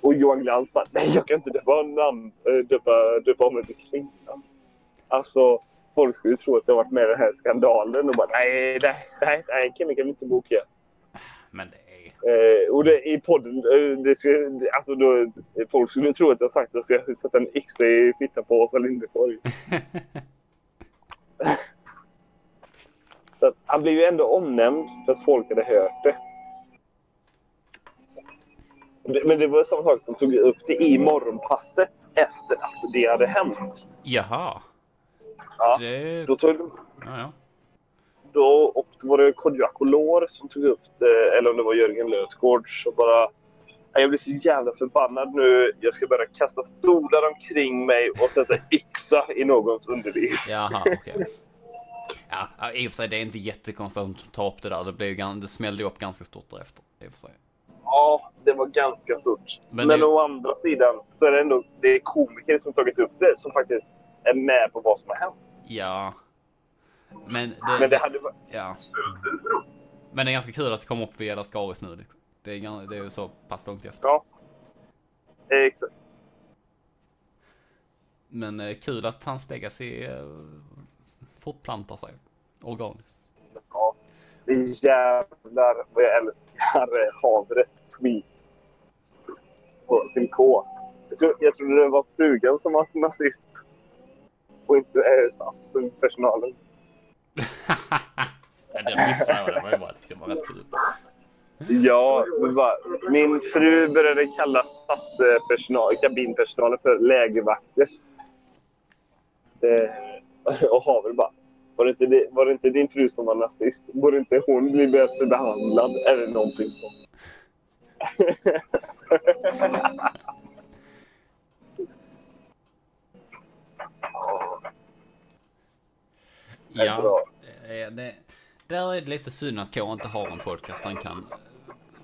[SPEAKER 6] Och Johan Glans bara, nej jag kan inte döpa namn, eh, döpa, döpa om mig till Kringlan. Alltså, folk skulle tro att jag varit med i den här skandalen och bara nej, nej, nej, nej Kimmy kan vi inte boka.
[SPEAKER 3] Men det är...
[SPEAKER 6] Eh, och det, i podden, eh, det skulle, det- alltså då, folk skulle tro att jag sagt att jag ska sätta en yxa i fittan på Åsa Linderborg. Så att han blev ju ändå omnämnd för att folk hade hört det. Det- Men det var samma sak de tog upp det i morgonpasset efter att det hade hänt.
[SPEAKER 3] Jaha.
[SPEAKER 6] Ja.
[SPEAKER 3] Det...
[SPEAKER 6] Då tog
[SPEAKER 3] Ja, ja.
[SPEAKER 6] då, och då var det Kodjo Akolor som tog upp det, eller om det var Jörgen Lötgård. Så bara, "Nej, jag blir så jävla förbannad nu. Jag ska börja kasta stolar omkring mig och sätta yxa i någons underliv.
[SPEAKER 3] Jaha, okej. Ja, ja, i och för sig det är inte jättekonstigt att tar upp det där. Det, blev det smällde ju upp ganska stort därefter. I och för sig.
[SPEAKER 6] Ja, det var ganska stort.
[SPEAKER 3] Men
[SPEAKER 6] Men,
[SPEAKER 3] det-
[SPEAKER 6] å andra sidan så är det ändå det är komiker som tagit upp det som faktiskt är med på vad som har hänt.
[SPEAKER 3] Ja. Men det,
[SPEAKER 6] Men det hade varit...
[SPEAKER 3] Ja. Men det är ganska kul att det kommer upp via Lascaris nu. Liksom. Det, är, det är så pass långt efter.
[SPEAKER 6] Ja. Exakt.
[SPEAKER 3] Men eh, kul att hans legacy eh, fortplantar sig organiskt.
[SPEAKER 6] Ja. Det är jävlar vad jag älskar eh, Havres tweet. På sin K. Jag, tror, jag trodde det var frugan som var nazist. Och inte eh, SAS-personalen.
[SPEAKER 3] ja, det missade jag. Det var ju bara, det var rätt kul.
[SPEAKER 6] Ja, bara, min fru började kalla SAS-personal, kabinpersonalen för lägervakter. Det, Och Haver bara. Var det, inte det, var det inte din fru som var nazist? Borde inte hon bli bättre behandlad? Eller någonting sånt.
[SPEAKER 3] Ja, det, det, där är det lite synd att K inte har en podcast han kan...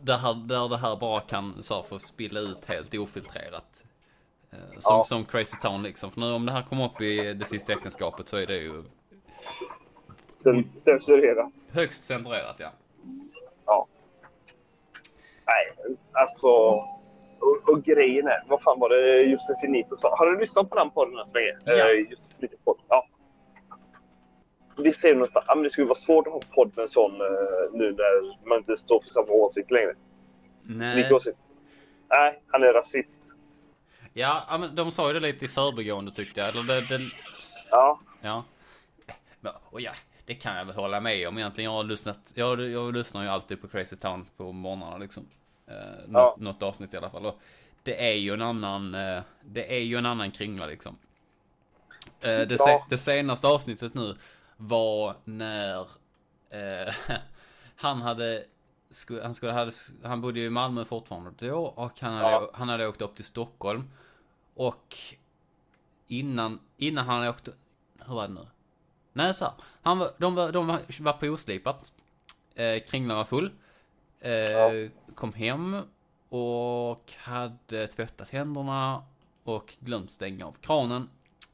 [SPEAKER 3] Där, där det här bara kan så här, få spilla ut helt ofiltrerat. Eh, Som,
[SPEAKER 6] Ja.
[SPEAKER 3] som Crazy Town liksom. För nu om det här kommer upp i det sista äktenskapet så är det ju
[SPEAKER 6] Sen- Censurera.
[SPEAKER 3] högst censurerat ja.
[SPEAKER 6] Nej, alltså... Och, och grejen är, vad fan var det Josefin Nilsson sa? Har du lyssnat på den podden än så länge?
[SPEAKER 3] Ja.
[SPEAKER 6] Just lite podd. Ja. Vi säger något att det skulle vara svårt att ha podd med en sån eh, nu när man inte står för samma åsikt längre.
[SPEAKER 3] Nej.
[SPEAKER 6] Åsikt? Nej, han är rasist.
[SPEAKER 3] Ja, men de sa ju det lite i förbigående tyckte jag. Eller det, det,
[SPEAKER 6] Ja.
[SPEAKER 3] ja. Och ja, det kan jag väl hålla med om egentligen. Jag har lyssnat, jag, jag lyssnar ju alltid på Crazy Town på morgnarna liksom. Eh, något,
[SPEAKER 6] Ja.
[SPEAKER 3] något avsnitt i alla fall. Och det är ju en annan, eh, det är ju en annan kringla liksom. Eh, det, se,
[SPEAKER 6] Ja.
[SPEAKER 3] det senaste avsnittet nu var när eh, han hade han, skulle, hade, han bodde ju i Malmö fortfarande då och han hade,
[SPEAKER 6] Ja.
[SPEAKER 3] han hade åkt upp till Stockholm. Och innan, innan han åkte, hur var det nu? Nej så här, han var, de, var, de var, var på oslipat. Eh, kringlan var full. Eh,
[SPEAKER 6] Ja.
[SPEAKER 3] Kom hem och hade tvättat händerna och glömt stänga av kranen.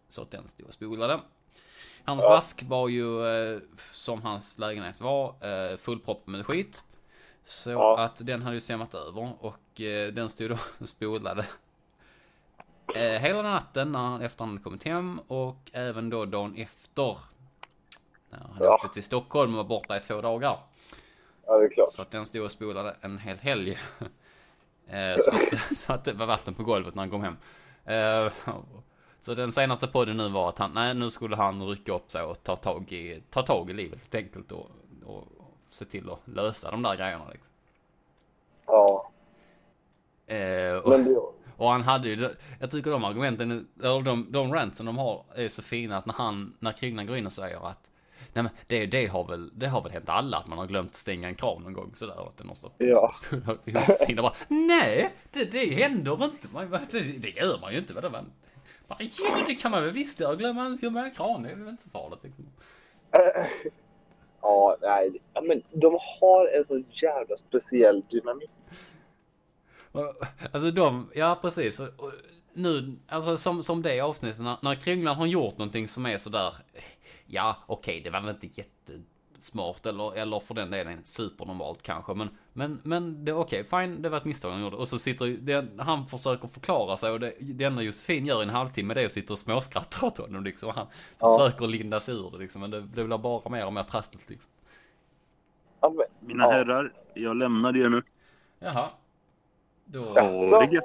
[SPEAKER 3] Så att den stod och spolade. Hans
[SPEAKER 6] Ja.
[SPEAKER 3] vask var ju eh, som hans lägenhet var eh, fullproppad med skit. Så
[SPEAKER 6] Ja.
[SPEAKER 3] att den hade ju svämmat över och eh, den stod och spolade. Hela natten när han, efter han kommit hem och även då dagen efter. När han
[SPEAKER 6] Ja.
[SPEAKER 3] åkte till Stockholm och var borta i två dagar.
[SPEAKER 6] ja, det är klart.
[SPEAKER 3] Så att den stod och spolade en hel helg. Så, att, så att det var vatten på golvet när han kom hem. Så den senaste podden nu var att han, nej nu skulle han rycka upp sig och ta tag i, ta tag i livet helt enkelt och, och, och se till att lösa de där grejerna liksom.
[SPEAKER 6] Ja,
[SPEAKER 3] Eh, och,
[SPEAKER 6] men det...
[SPEAKER 3] och han hade ju, jag tycker de argumenten, eller de, de rantsen de har är så fina att när han, när Kringlan går in och säger att Nej men det, det, har väl, det har väl hänt alla att man har glömt stänga en kran någon gång sådär att den har stått
[SPEAKER 6] Ja.
[SPEAKER 3] och bara Nej! Det, det händer inte! Man, det, det gör man ju inte! Vadå man? Bara, ja det kan man väl visst göra! Glömma glömma en kran, det är väl inte så farligt liksom.
[SPEAKER 6] Ja, nej. Men de har en så jävla speciell dynamik.
[SPEAKER 3] Alltså de, ja precis. Och, nu, alltså som, som det avsnittet, när, när Kringlan har gjort någonting som är sådär, ja okej det var väl inte jättesmart eller, eller för den delen supernormalt kanske, men, men, men det är okej, fine, det var ett misstag han gjorde. Och så sitter ju, det, han försöker förklara sig och det, det enda Josefin gör i en halvtimme det är att sitta och småskratta åt honom liksom. Han
[SPEAKER 6] Ja.
[SPEAKER 3] försöker linda sig ur det liksom, men det, det blir bara mer och mer trassligt liksom.
[SPEAKER 6] Ja,
[SPEAKER 1] Mina
[SPEAKER 6] ja.
[SPEAKER 1] herrar, jag lämnar er nu.
[SPEAKER 3] Jaha. Då?
[SPEAKER 1] Ha det.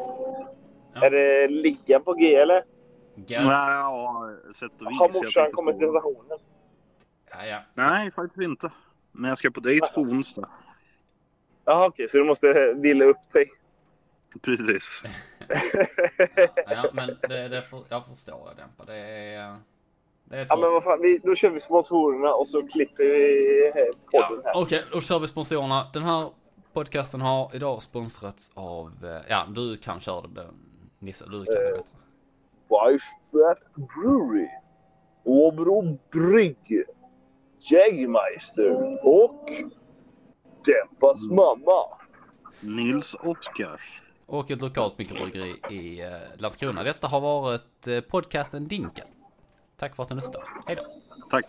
[SPEAKER 3] Ja.
[SPEAKER 6] Är det ligga på G eller?
[SPEAKER 3] Gött.
[SPEAKER 1] Nej, ja, sätt och vis.
[SPEAKER 6] Har morsan kommit till stationen?
[SPEAKER 3] Ja, ja.
[SPEAKER 1] Nej, faktiskt inte. Men jag ska på dejt på onsdag.
[SPEAKER 6] Jaha, okej. Så du måste vila upp dig.
[SPEAKER 1] Precis.
[SPEAKER 3] Ja, men det, det för, jag förstår det Dempa. Det är... Det är
[SPEAKER 6] Ja, men vad fan. Vi, då kör vi sponsorerna och så klipper vi eh, podden här.
[SPEAKER 3] Okej, då kör vi sponsorerna. Den här podcasten har idag sponsrats av... eh, Ja, du kan köra det. Nisse, du kan det bättre.
[SPEAKER 6] Weissberg Brewery. Åbro Brygg. Jägermeister. Och Dempas mamma.
[SPEAKER 1] Nils Oskars.
[SPEAKER 3] Och ett lokalt mikrobryggeri i eh, Landskrona. Detta har varit eh, podcasten Dinkel. Tack för att ni lyssnade. Hej då.
[SPEAKER 1] Tack.